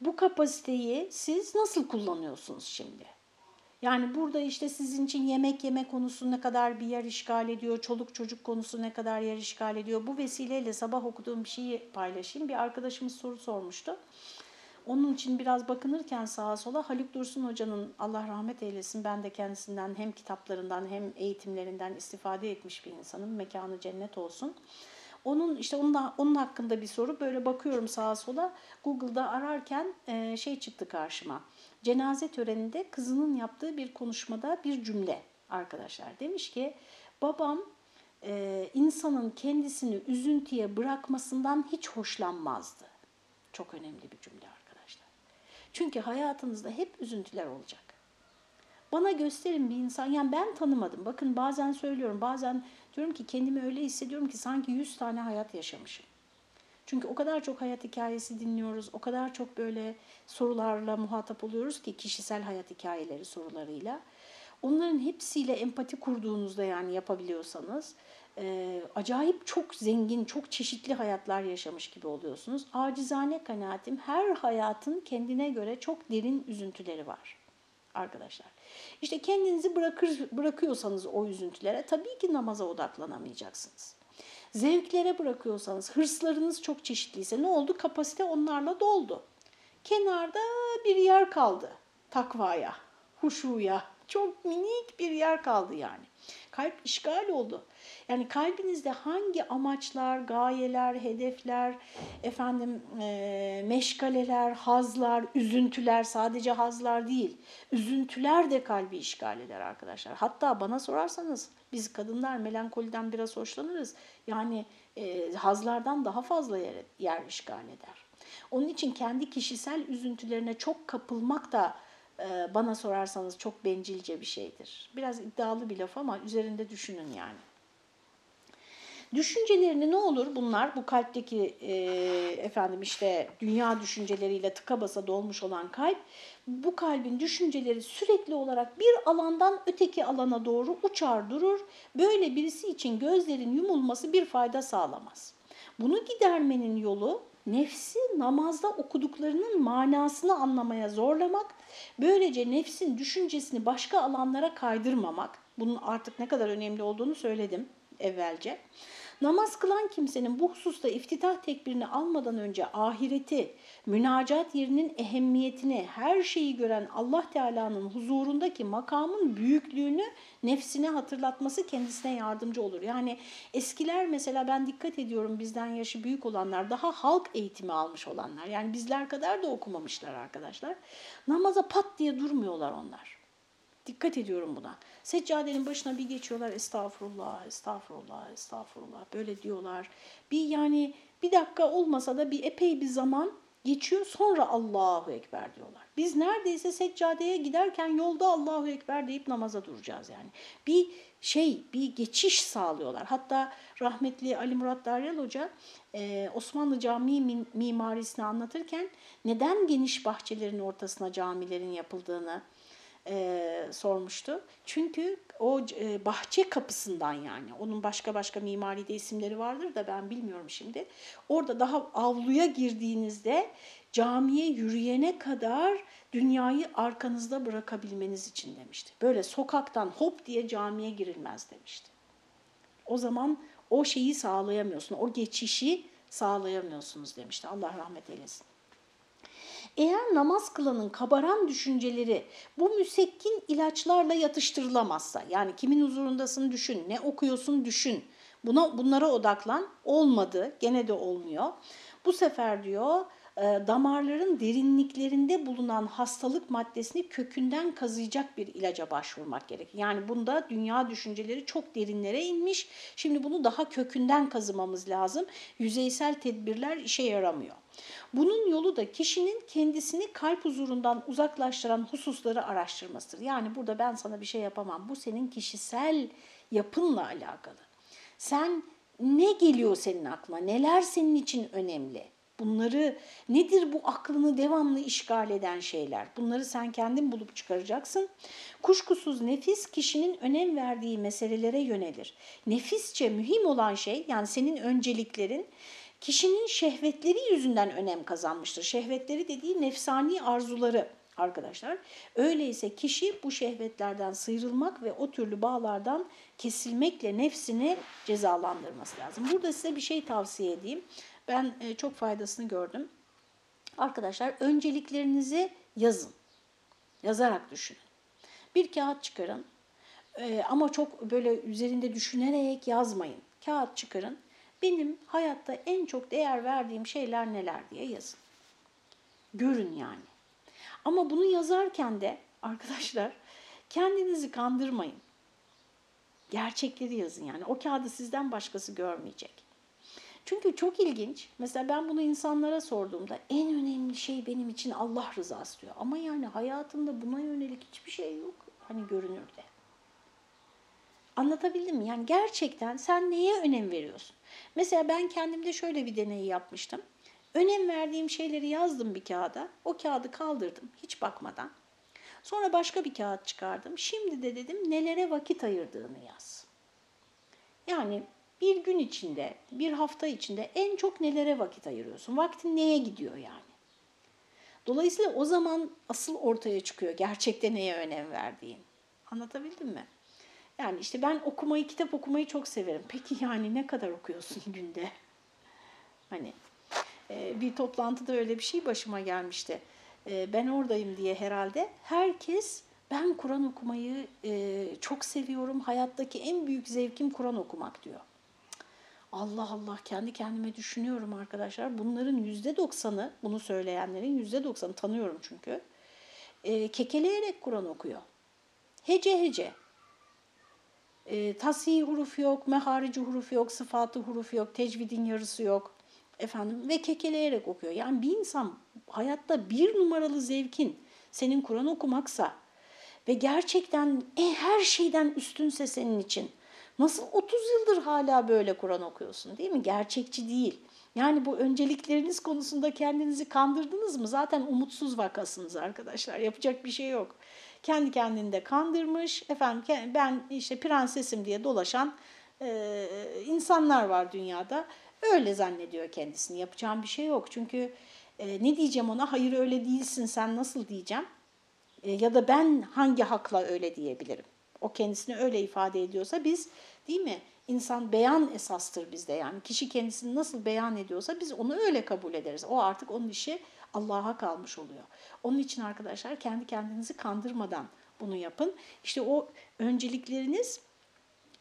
Bu kapasiteyi siz nasıl kullanıyorsunuz şimdi? Yani burada işte sizin için yemek yeme konusu ne kadar bir yer işgal ediyor, çoluk çocuk konusu ne kadar yer işgal ediyor. Bu vesileyle sabah okuduğum bir şeyi paylaşayım. Bir arkadaşımız soru sormuştu. Onun için biraz bakınırken sağa sola Haluk Dursun Hoca'nın Allah rahmet eylesin ben de kendisinden hem kitaplarından hem eğitimlerinden istifade etmiş bir insanım. Mekanı cennet olsun. Onun işte onun, onun hakkında bir soru böyle bakıyorum sağa sola Google'da ararken e, şey çıktı karşıma. Cenaze töreninde kızının yaptığı bir konuşmada bir cümle arkadaşlar. Demiş ki babam e, insanın kendisini üzüntüye bırakmasından hiç hoşlanmazdı. Çok önemli bir cümle. Çünkü hayatınızda hep üzüntüler olacak. Bana gösterin bir insan, yani ben tanımadım. Bakın bazen söylüyorum, bazen diyorum ki kendimi öyle hissediyorum ki sanki 100 tane hayat yaşamışım. Çünkü o kadar çok hayat hikayesi dinliyoruz, o kadar çok böyle sorularla muhatap oluyoruz ki kişisel hayat hikayeleri sorularıyla. Onların hepsiyle empati kurduğunuzda yani yapabiliyorsanız e, acayip çok zengin, çok çeşitli hayatlar yaşamış gibi oluyorsunuz. Acizane kanaatim her hayatın kendine göre çok derin üzüntüleri var arkadaşlar. İşte kendinizi bırakır, bırakıyorsanız o üzüntülere tabii ki namaza odaklanamayacaksınız. Zevklere bırakıyorsanız, hırslarınız çok çeşitliyse ne oldu? Kapasite onlarla doldu. Kenarda bir yer kaldı takvaya, huşuya. Çok minik bir yer kaldı yani. Kalp işgal oldu. Yani kalbinizde hangi amaçlar, gayeler, hedefler, efendim e, meşgaleler, hazlar, üzüntüler sadece hazlar değil. Üzüntüler de kalbi işgal eder arkadaşlar. Hatta bana sorarsanız biz kadınlar melankoliden biraz hoşlanırız. Yani e, hazlardan daha fazla yer, yer işgal eder. Onun için kendi kişisel üzüntülerine çok kapılmak da e, bana sorarsanız çok bencilce bir şeydir. Biraz iddialı bir laf ama üzerinde düşünün yani. Düşüncelerini ne olur bunlar bu kalpteki e, efendim işte dünya düşünceleriyle tıka basa dolmuş olan kalp bu kalbin düşünceleri sürekli olarak bir alandan öteki alana doğru uçar durur. Böyle birisi için gözlerin yumulması bir fayda sağlamaz. Bunu gidermenin yolu nefsi namazda okuduklarının manasını anlamaya zorlamak, böylece nefsin düşüncesini başka alanlara kaydırmamak, bunun artık ne kadar önemli olduğunu söyledim evvelce. Namaz kılan kimsenin bu hususta iftitah tekbirini almadan önce ahireti, münacat yerinin ehemmiyetini, her şeyi gören Allah Teala'nın huzurundaki makamın büyüklüğünü nefsine hatırlatması kendisine yardımcı olur. Yani eskiler mesela ben dikkat ediyorum bizden yaşı büyük olanlar, daha halk eğitimi almış olanlar. Yani bizler kadar da okumamışlar arkadaşlar. Namaza pat diye durmuyorlar onlar. Dikkat ediyorum buna. Seccadenin başına bir geçiyorlar estağfurullah, estağfurullah, estağfurullah böyle diyorlar. Bir yani bir dakika olmasa da bir epey bir zaman geçiyor sonra Allahu Ekber diyorlar. Biz neredeyse seccadeye giderken yolda Allahu Ekber deyip namaza duracağız yani. Bir şey, bir geçiş sağlıyorlar. Hatta rahmetli Ali Murat Daryal Hoca Osmanlı cami mimarisini anlatırken neden geniş bahçelerin ortasına camilerin yapıldığını, e, sormuştu. Çünkü o e, bahçe kapısından yani onun başka başka mimaride isimleri vardır da ben bilmiyorum şimdi. Orada daha avluya girdiğinizde camiye yürüyene kadar dünyayı arkanızda bırakabilmeniz için demişti. Böyle sokaktan hop diye camiye girilmez demişti. O zaman o şeyi sağlayamıyorsun, o geçişi sağlayamıyorsunuz demişti. Allah rahmet eylesin. Eğer namaz kılanın kabaran düşünceleri bu müsekkin ilaçlarla yatıştırılamazsa, yani kimin huzurundasın düşün, ne okuyorsun düşün, buna bunlara odaklan, olmadı, gene de olmuyor. Bu sefer diyor damarların derinliklerinde bulunan hastalık maddesini kökünden kazıyacak bir ilaca başvurmak gerekir. Yani bunda dünya düşünceleri çok derinlere inmiş. Şimdi bunu daha kökünden kazımamız lazım. Yüzeysel tedbirler işe yaramıyor. Bunun yolu da kişinin kendisini kalp huzurundan uzaklaştıran hususları araştırmasıdır. Yani burada ben sana bir şey yapamam. Bu senin kişisel yapınla alakalı. Sen ne geliyor senin aklına? Neler senin için önemli? Bunları nedir bu aklını devamlı işgal eden şeyler? Bunları sen kendin bulup çıkaracaksın. Kuşkusuz nefis kişinin önem verdiği meselelere yönelir. Nefisçe mühim olan şey yani senin önceliklerin kişinin şehvetleri yüzünden önem kazanmıştır. Şehvetleri dediği nefsani arzuları arkadaşlar. Öyleyse kişi bu şehvetlerden sıyrılmak ve o türlü bağlardan kesilmekle nefsini cezalandırması lazım. Burada size bir şey tavsiye edeyim. Ben e, çok faydasını gördüm. Arkadaşlar önceliklerinizi yazın. Yazarak düşünün. Bir kağıt çıkarın e, ama çok böyle üzerinde düşünerek yazmayın. Kağıt çıkarın. Benim hayatta en çok değer verdiğim şeyler neler diye yazın. Görün yani. Ama bunu yazarken de arkadaşlar kendinizi kandırmayın. Gerçekleri yazın yani. O kağıdı sizden başkası görmeyecek. Çünkü çok ilginç. Mesela ben bunu insanlara sorduğumda en önemli şey benim için Allah rızası diyor. Ama yani hayatında buna yönelik hiçbir şey yok. Hani görünürde. Anlatabildim mi? Yani gerçekten sen neye önem veriyorsun? Mesela ben kendimde şöyle bir deney yapmıştım. Önem verdiğim şeyleri yazdım bir kağıda. O kağıdı kaldırdım hiç bakmadan. Sonra başka bir kağıt çıkardım. Şimdi de dedim nelere vakit ayırdığını yaz. Yani bir gün içinde, bir hafta içinde en çok nelere vakit ayırıyorsun? Vaktin neye gidiyor yani? Dolayısıyla o zaman asıl ortaya çıkıyor gerçekte neye önem verdiğin. Anlatabildim mi? Yani işte ben okumayı, kitap okumayı çok severim. Peki yani ne kadar okuyorsun günde? Hani e, bir toplantıda öyle bir şey başıma gelmişti. E, ben oradayım diye herhalde. Herkes ben Kur'an okumayı e, çok seviyorum. Hayattaki en büyük zevkim Kur'an okumak diyor. Allah Allah kendi kendime düşünüyorum arkadaşlar. Bunların yüzde doksanı, bunu söyleyenlerin yüzde doksanı tanıyorum çünkü. E, kekeleyerek Kur'an okuyor. Hece hece. E, tasih hurufu yok, meharici hurufu yok, sıfatı hurufu yok, tecvidin yarısı yok. Efendim ve kekeleyerek okuyor. Yani bir insan hayatta bir numaralı zevkin senin Kur'an okumaksa ve gerçekten e, her şeyden üstünse senin için Nasıl 30 yıldır hala böyle Kur'an okuyorsun değil mi? Gerçekçi değil. Yani bu öncelikleriniz konusunda kendinizi kandırdınız mı? Zaten umutsuz vakasınız arkadaşlar. Yapacak bir şey yok. Kendi kendinde kandırmış. Efendim ben işte prensesim diye dolaşan e, insanlar var dünyada. Öyle zannediyor kendisini. Yapacağım bir şey yok. Çünkü e, ne diyeceğim ona? Hayır öyle değilsin sen nasıl diyeceğim? E, ya da ben hangi hakla öyle diyebilirim? O kendisini öyle ifade ediyorsa biz değil mi? İnsan beyan esastır bizde yani. Kişi kendisini nasıl beyan ediyorsa biz onu öyle kabul ederiz. O artık onun işi Allah'a kalmış oluyor. Onun için arkadaşlar kendi kendinizi kandırmadan bunu yapın. İşte o öncelikleriniz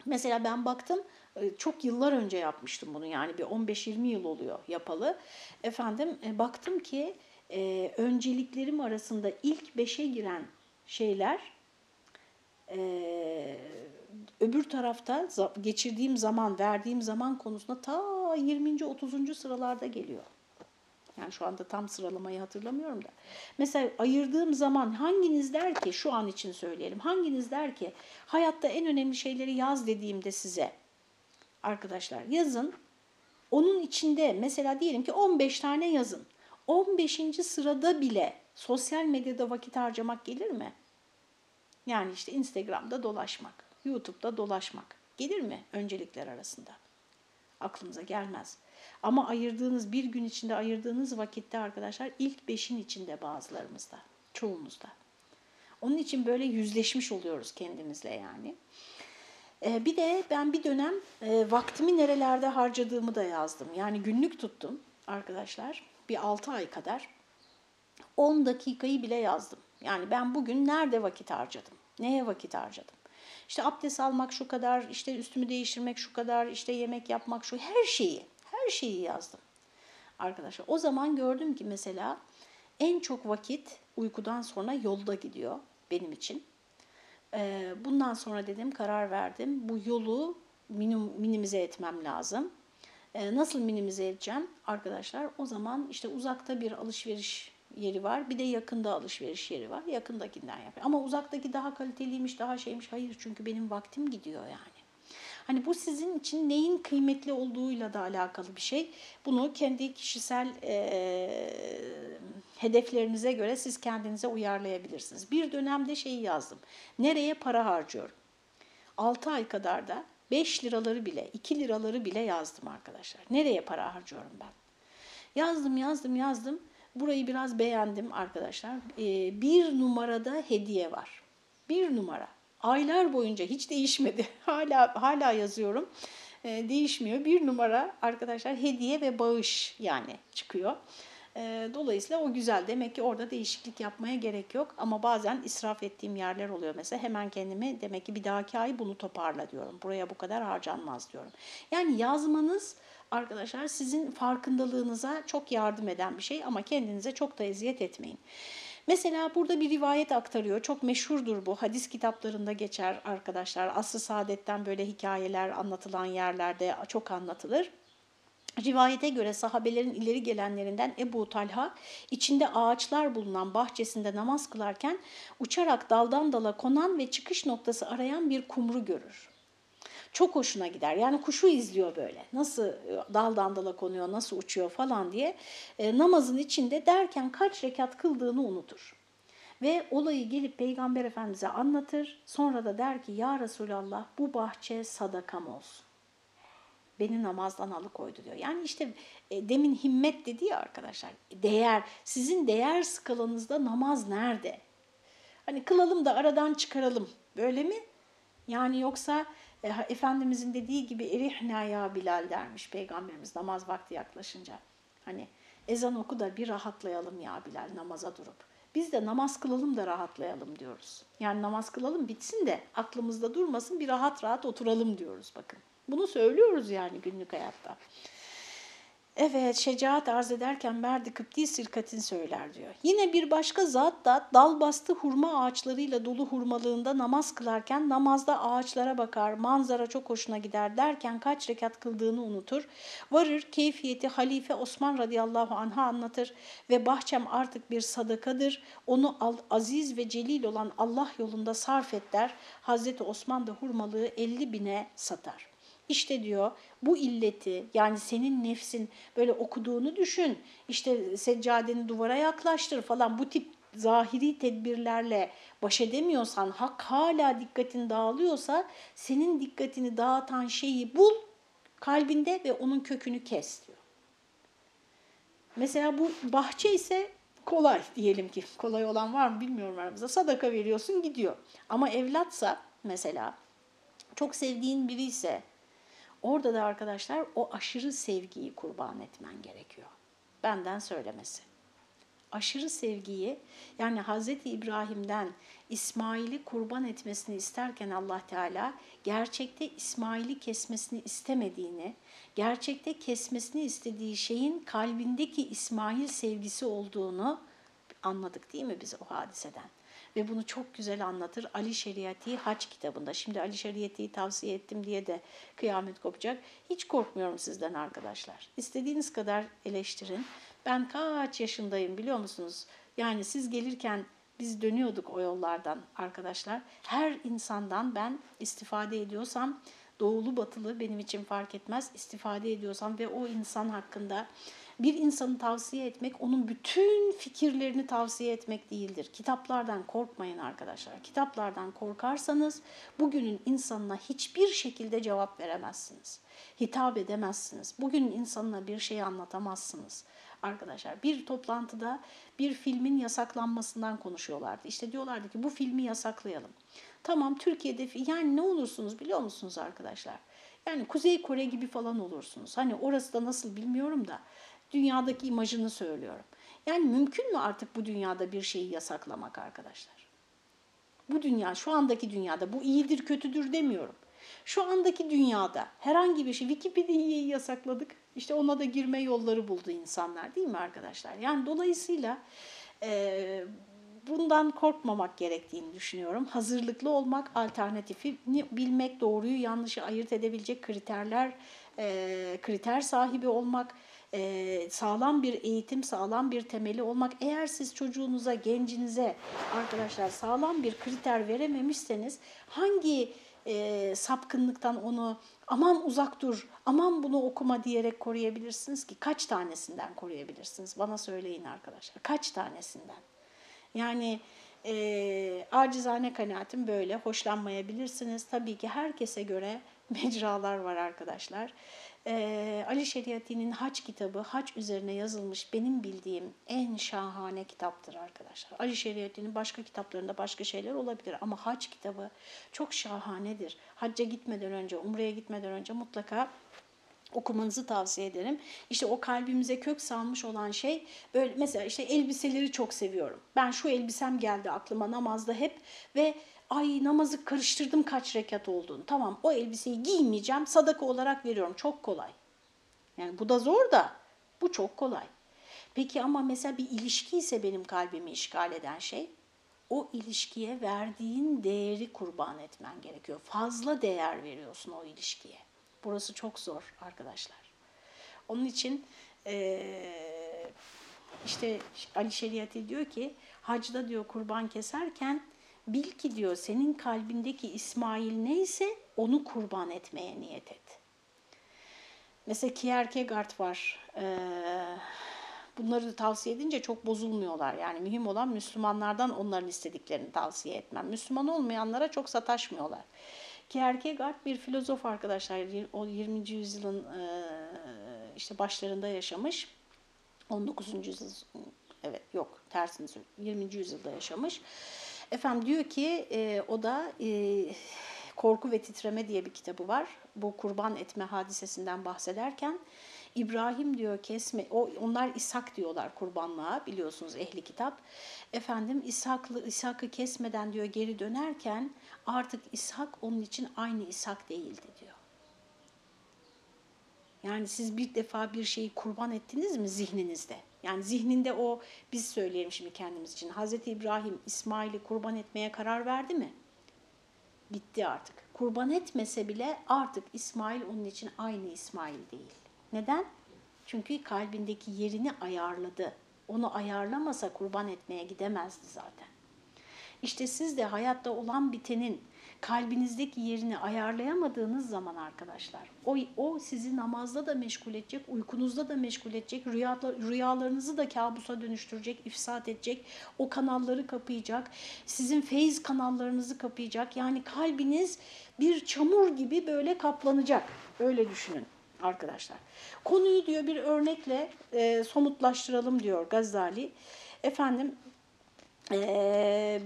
mesela ben baktım e, çok yıllar önce yapmıştım bunu yani bir 15-20 yıl oluyor yapalı. Efendim e, baktım ki e, önceliklerim arasında ilk beşe giren şeyler e, öbür tarafta geçirdiğim zaman, verdiğim zaman konusunda ta 20. 30. sıralarda geliyor. Yani şu anda tam sıralamayı hatırlamıyorum da. Mesela ayırdığım zaman hanginiz der ki, şu an için söyleyelim, hanginiz der ki hayatta en önemli şeyleri yaz dediğimde size, arkadaşlar yazın, onun içinde mesela diyelim ki 15 tane yazın. 15. sırada bile sosyal medyada vakit harcamak gelir mi? Yani işte Instagram'da dolaşmak, YouTube'da dolaşmak gelir mi öncelikler arasında? Aklımıza gelmez. Ama ayırdığınız bir gün içinde ayırdığınız vakitte arkadaşlar ilk beşin içinde bazılarımızda, çoğumuzda. Onun için böyle yüzleşmiş oluyoruz kendimizle yani. Ee, bir de ben bir dönem e, vaktimi nerelerde harcadığımı da yazdım. Yani günlük tuttum arkadaşlar bir altı ay kadar. 10 dakikayı bile yazdım. Yani ben bugün nerede vakit harcadım? Neye vakit harcadım? İşte abdest almak şu kadar, işte üstümü değiştirmek şu kadar, işte yemek yapmak şu her şeyi, her şeyi yazdım. Arkadaşlar o zaman gördüm ki mesela en çok vakit uykudan sonra yolda gidiyor benim için. Ee, bundan sonra dedim karar verdim. Bu yolu minim, minimize etmem lazım. Ee, nasıl minimize edeceğim arkadaşlar? O zaman işte uzakta bir alışveriş yeri var. Bir de yakında alışveriş yeri var. Yakındakinden yapıyor. Ama uzaktaki daha kaliteliymiş, daha şeymiş. Hayır çünkü benim vaktim gidiyor yani. Hani bu sizin için neyin kıymetli olduğuyla da alakalı bir şey. Bunu kendi kişisel e, hedeflerinize göre siz kendinize uyarlayabilirsiniz. Bir dönemde şeyi yazdım. Nereye para harcıyorum? 6 ay kadar da 5 liraları bile, 2 liraları bile yazdım arkadaşlar. Nereye para harcıyorum ben? Yazdım, yazdım, yazdım. Burayı biraz beğendim arkadaşlar. Ee, bir numarada hediye var. Bir numara. Aylar boyunca hiç değişmedi. Hala hala yazıyorum. Ee, değişmiyor. Bir numara arkadaşlar hediye ve bağış yani çıkıyor. Ee, dolayısıyla o güzel. Demek ki orada değişiklik yapmaya gerek yok. Ama bazen israf ettiğim yerler oluyor. Mesela hemen kendimi demek ki bir dahaki ay bunu toparla diyorum. Buraya bu kadar harcanmaz diyorum. Yani yazmanız arkadaşlar sizin farkındalığınıza çok yardım eden bir şey ama kendinize çok da eziyet etmeyin. Mesela burada bir rivayet aktarıyor. Çok meşhurdur bu. Hadis kitaplarında geçer arkadaşlar. Asr-ı Saadet'ten böyle hikayeler anlatılan yerlerde çok anlatılır. Rivayete göre sahabelerin ileri gelenlerinden Ebu Talha içinde ağaçlar bulunan bahçesinde namaz kılarken uçarak daldan dala konan ve çıkış noktası arayan bir kumru görür. Çok hoşuna gider. Yani kuşu izliyor böyle. Nasıl e, daldan dala konuyor, nasıl uçuyor falan diye. E, namazın içinde derken kaç rekat kıldığını unutur. Ve olayı gelip Peygamber Efendimiz'e anlatır. Sonra da der ki ya Resulallah bu bahçe sadakam olsun beni namazdan alıkoydu diyor. Yani işte e, demin himmet dedi ya arkadaşlar. Değer, sizin değer skalanızda namaz nerede? Hani kılalım da aradan çıkaralım. Böyle mi? Yani yoksa e, Efendimizin dediği gibi erihna ya Bilal dermiş Peygamberimiz namaz vakti yaklaşınca. Hani ezan oku da bir rahatlayalım ya Bilal namaza durup. Biz de namaz kılalım da rahatlayalım diyoruz. Yani namaz kılalım bitsin de aklımızda durmasın bir rahat rahat oturalım diyoruz bakın. Bunu söylüyoruz yani günlük hayatta. Evet, şecaat arz ederken Merdi Kıpti sirkatin söyler diyor. Yine bir başka zat da dal bastı hurma ağaçlarıyla dolu hurmalığında namaz kılarken namazda ağaçlara bakar, manzara çok hoşuna gider derken kaç rekat kıldığını unutur. Varır keyfiyeti Halife Osman radıyallahu anh'a anlatır ve bahçem artık bir sadakadır. Onu aziz ve celil olan Allah yolunda sarf et der. Hazreti Osman da hurmalığı 50 bine satar. İşte diyor bu illeti yani senin nefsin böyle okuduğunu düşün. İşte seccadeni duvara yaklaştır falan bu tip zahiri tedbirlerle baş edemiyorsan, hak hala dikkatin dağılıyorsa senin dikkatini dağıtan şeyi bul kalbinde ve onun kökünü kes diyor. Mesela bu bahçe ise kolay diyelim ki. Kolay olan var mı bilmiyorum aramızda. Sadaka veriyorsun gidiyor. Ama evlatsa mesela çok sevdiğin biri ise Orada da arkadaşlar o aşırı sevgiyi kurban etmen gerekiyor. Benden söylemesi. Aşırı sevgiyi yani Hz. İbrahim'den İsmail'i kurban etmesini isterken Allah Teala gerçekte İsmail'i kesmesini istemediğini, gerçekte kesmesini istediği şeyin kalbindeki İsmail sevgisi olduğunu anladık değil mi biz o hadiseden? Ve bunu çok güzel anlatır Ali Şeriati Haç kitabında. Şimdi Ali Şeriati'yi tavsiye ettim diye de kıyamet kopacak. Hiç korkmuyorum sizden arkadaşlar. İstediğiniz kadar eleştirin. Ben kaç yaşındayım biliyor musunuz? Yani siz gelirken biz dönüyorduk o yollardan arkadaşlar. Her insandan ben istifade ediyorsam doğulu batılı benim için fark etmez istifade ediyorsam ve o insan hakkında bir insanı tavsiye etmek onun bütün fikirlerini tavsiye etmek değildir. Kitaplardan korkmayın arkadaşlar. Kitaplardan korkarsanız bugünün insanına hiçbir şekilde cevap veremezsiniz. Hitap edemezsiniz. Bugünün insanına bir şey anlatamazsınız. Arkadaşlar bir toplantıda bir filmin yasaklanmasından konuşuyorlardı. İşte diyorlardı ki bu filmi yasaklayalım. Tamam Türkiye'de yani ne olursunuz biliyor musunuz arkadaşlar? Yani Kuzey Kore gibi falan olursunuz. Hani orası da nasıl bilmiyorum da dünyadaki imajını söylüyorum. Yani mümkün mü artık bu dünyada bir şeyi yasaklamak arkadaşlar? Bu dünya, şu andaki dünyada bu iyidir kötüdür demiyorum. Şu andaki dünyada herhangi bir şey, Wikipedia'yı yasakladık. İşte ona da girme yolları buldu insanlar değil mi arkadaşlar? Yani dolayısıyla e, bundan korkmamak gerektiğini düşünüyorum. Hazırlıklı olmak, alternatifi bilmek, doğruyu yanlışı ayırt edebilecek kriterler, e, kriter sahibi olmak, e, sağlam bir eğitim, sağlam bir temeli olmak. Eğer siz çocuğunuza, gencinize arkadaşlar sağlam bir kriter verememişseniz hangi e, sapkınlıktan onu aman uzak dur, aman bunu okuma diyerek koruyabilirsiniz ki? Kaç tanesinden koruyabilirsiniz? Bana söyleyin arkadaşlar. Kaç tanesinden? Yani e, acizane kanaatim böyle. Hoşlanmayabilirsiniz. Tabii ki herkese göre mecralar var arkadaşlar. Ee, Ali Şeriati'nin Haç kitabı, Haç üzerine yazılmış benim bildiğim en şahane kitaptır arkadaşlar. Ali Şeriati'nin başka kitaplarında başka şeyler olabilir ama Haç kitabı çok şahanedir. Hacca gitmeden önce, Umre'ye gitmeden önce mutlaka okumanızı tavsiye ederim. İşte o kalbimize kök salmış olan şey böyle mesela işte elbiseleri çok seviyorum. Ben şu elbisem geldi aklıma namazda hep ve ay namazı karıştırdım kaç rekat olduğunu. Tamam o elbiseyi giymeyeceğim sadaka olarak veriyorum. Çok kolay. Yani bu da zor da bu çok kolay. Peki ama mesela bir ilişki ise benim kalbimi işgal eden şey o ilişkiye verdiğin değeri kurban etmen gerekiyor. Fazla değer veriyorsun o ilişkiye. Burası çok zor arkadaşlar. Onun için işte Ali Şeriatı diyor ki hacda diyor kurban keserken bil ki diyor senin kalbindeki İsmail neyse onu kurban etmeye niyet et. Mesela Kierkegaard var. bunları tavsiye edince çok bozulmuyorlar. Yani mühim olan Müslümanlardan onların istediklerini tavsiye etmem. Müslüman olmayanlara çok sataşmıyorlar. Kierkegaard bir filozof arkadaşlar. O 20. yüzyılın işte başlarında yaşamış. 19. yüzyıl evet yok tersini 20. yüzyılda yaşamış. Efendim diyor ki e, o da e, Korku ve Titreme diye bir kitabı var. Bu kurban etme hadisesinden bahsederken İbrahim diyor kesme, o, onlar İshak diyorlar kurbanlığa biliyorsunuz ehli kitap. Efendim İshak'ı İshak kesmeden diyor geri dönerken artık İshak onun için aynı İshak değildi diyor. Yani siz bir defa bir şeyi kurban ettiniz mi zihninizde? Yani zihninde o, biz söyleyelim şimdi kendimiz için. Hazreti İbrahim İsmail'i kurban etmeye karar verdi mi? Bitti artık. Kurban etmese bile artık İsmail onun için aynı İsmail değil. Neden? Çünkü kalbindeki yerini ayarladı. Onu ayarlamasa kurban etmeye gidemezdi zaten. İşte siz de hayatta olan bitenin kalbinizdeki yerini ayarlayamadığınız zaman arkadaşlar o, o sizi namazda da meşgul edecek, uykunuzda da meşgul edecek, rüyalar, rüyalarınızı da kabusa dönüştürecek, ifsat edecek, o kanalları kapayacak, sizin feyiz kanallarınızı kapayacak. Yani kalbiniz bir çamur gibi böyle kaplanacak. Öyle düşünün arkadaşlar. Konuyu diyor bir örnekle e, somutlaştıralım diyor Gazali. Efendim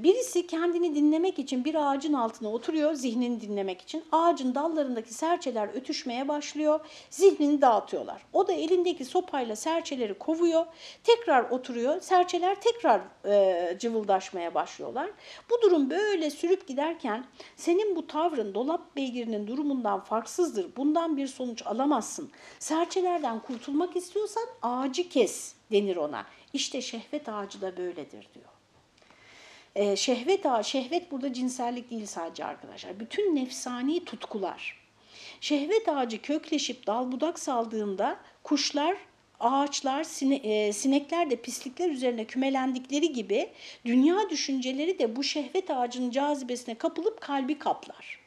birisi kendini dinlemek için bir ağacın altına oturuyor, zihnini dinlemek için. Ağacın dallarındaki serçeler ötüşmeye başlıyor, zihnini dağıtıyorlar. O da elindeki sopayla serçeleri kovuyor, tekrar oturuyor, serçeler tekrar e, cıvıldaşmaya başlıyorlar. Bu durum böyle sürüp giderken senin bu tavrın dolap beygirinin durumundan farksızdır, bundan bir sonuç alamazsın. Serçelerden kurtulmak istiyorsan ağacı kes denir ona. İşte şehvet ağacı da böyledir diyor. E, şehvet, şehvet burada cinsellik değil sadece arkadaşlar. Bütün nefsani tutkular. Şehvet ağacı kökleşip dal budak saldığında kuşlar, ağaçlar, sine, e, sinekler de pislikler üzerine kümelendikleri gibi dünya düşünceleri de bu şehvet ağacının cazibesine kapılıp kalbi kaplar.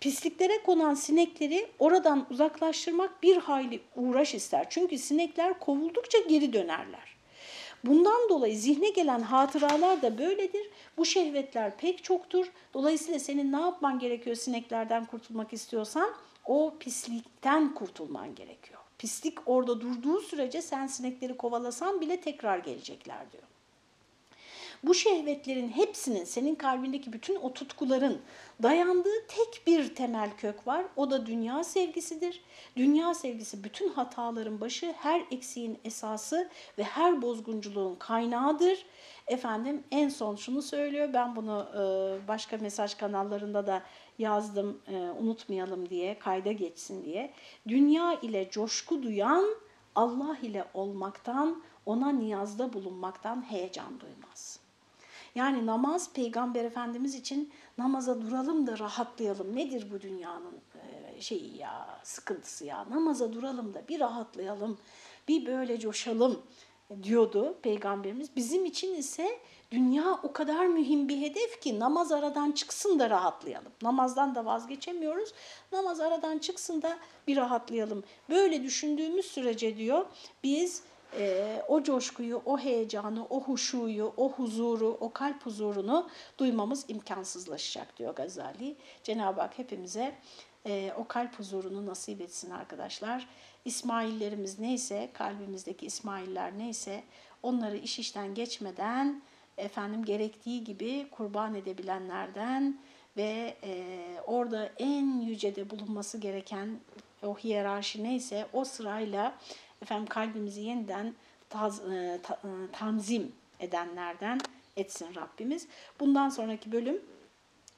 Pisliklere konan sinekleri oradan uzaklaştırmak bir hayli uğraş ister. Çünkü sinekler kovuldukça geri dönerler. Bundan dolayı zihne gelen hatıralar da böyledir. Bu şehvetler pek çoktur. Dolayısıyla senin ne yapman gerekiyor sineklerden kurtulmak istiyorsan? O pislikten kurtulman gerekiyor. Pislik orada durduğu sürece sen sinekleri kovalasan bile tekrar gelecekler diyor. Bu şehvetlerin hepsinin senin kalbindeki bütün o tutkuların dayandığı tek bir temel kök var. O da dünya sevgisidir. Dünya sevgisi bütün hataların başı, her eksiğin esası ve her bozgunculuğun kaynağıdır. Efendim en son şunu söylüyor. Ben bunu e, başka mesaj kanallarında da yazdım e, unutmayalım diye, kayda geçsin diye. Dünya ile coşku duyan Allah ile olmaktan, ona niyazda bulunmaktan heyecan duymaz. Yani namaz Peygamber Efendimiz için namaza duralım da rahatlayalım. Nedir bu dünyanın şeyi ya, sıkıntısı ya? Namaza duralım da bir rahatlayalım, bir böyle coşalım diyordu Peygamberimiz. Bizim için ise dünya o kadar mühim bir hedef ki namaz aradan çıksın da rahatlayalım. Namazdan da vazgeçemiyoruz. Namaz aradan çıksın da bir rahatlayalım. Böyle düşündüğümüz sürece diyor biz e, o coşkuyu, o heyecanı, o huşuyu, o huzuru, o kalp huzurunu duymamız imkansızlaşacak diyor Gazali. Cenab-ı Hak hepimize e, o kalp huzurunu nasip etsin arkadaşlar. İsmaillerimiz neyse, kalbimizdeki İsmailler neyse onları iş işten geçmeden efendim gerektiği gibi kurban edebilenlerden ve e, orada en yücede bulunması gereken o hiyerarşi neyse o sırayla efendim kalbimizi yeniden taz, e, ta, e, tanzim edenlerden etsin Rabbimiz. Bundan sonraki bölüm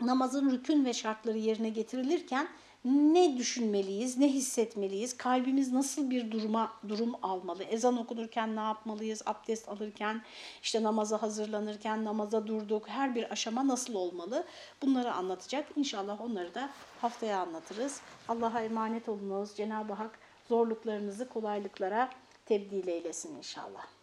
namazın rükün ve şartları yerine getirilirken ne düşünmeliyiz, ne hissetmeliyiz, kalbimiz nasıl bir duruma durum almalı, ezan okunurken ne yapmalıyız, abdest alırken, işte namaza hazırlanırken, namaza durduk, her bir aşama nasıl olmalı bunları anlatacak. İnşallah onları da haftaya anlatırız. Allah'a emanet olunuz. Cenab-ı Hak zorluklarınızı kolaylıklara tebdil eylesin inşallah.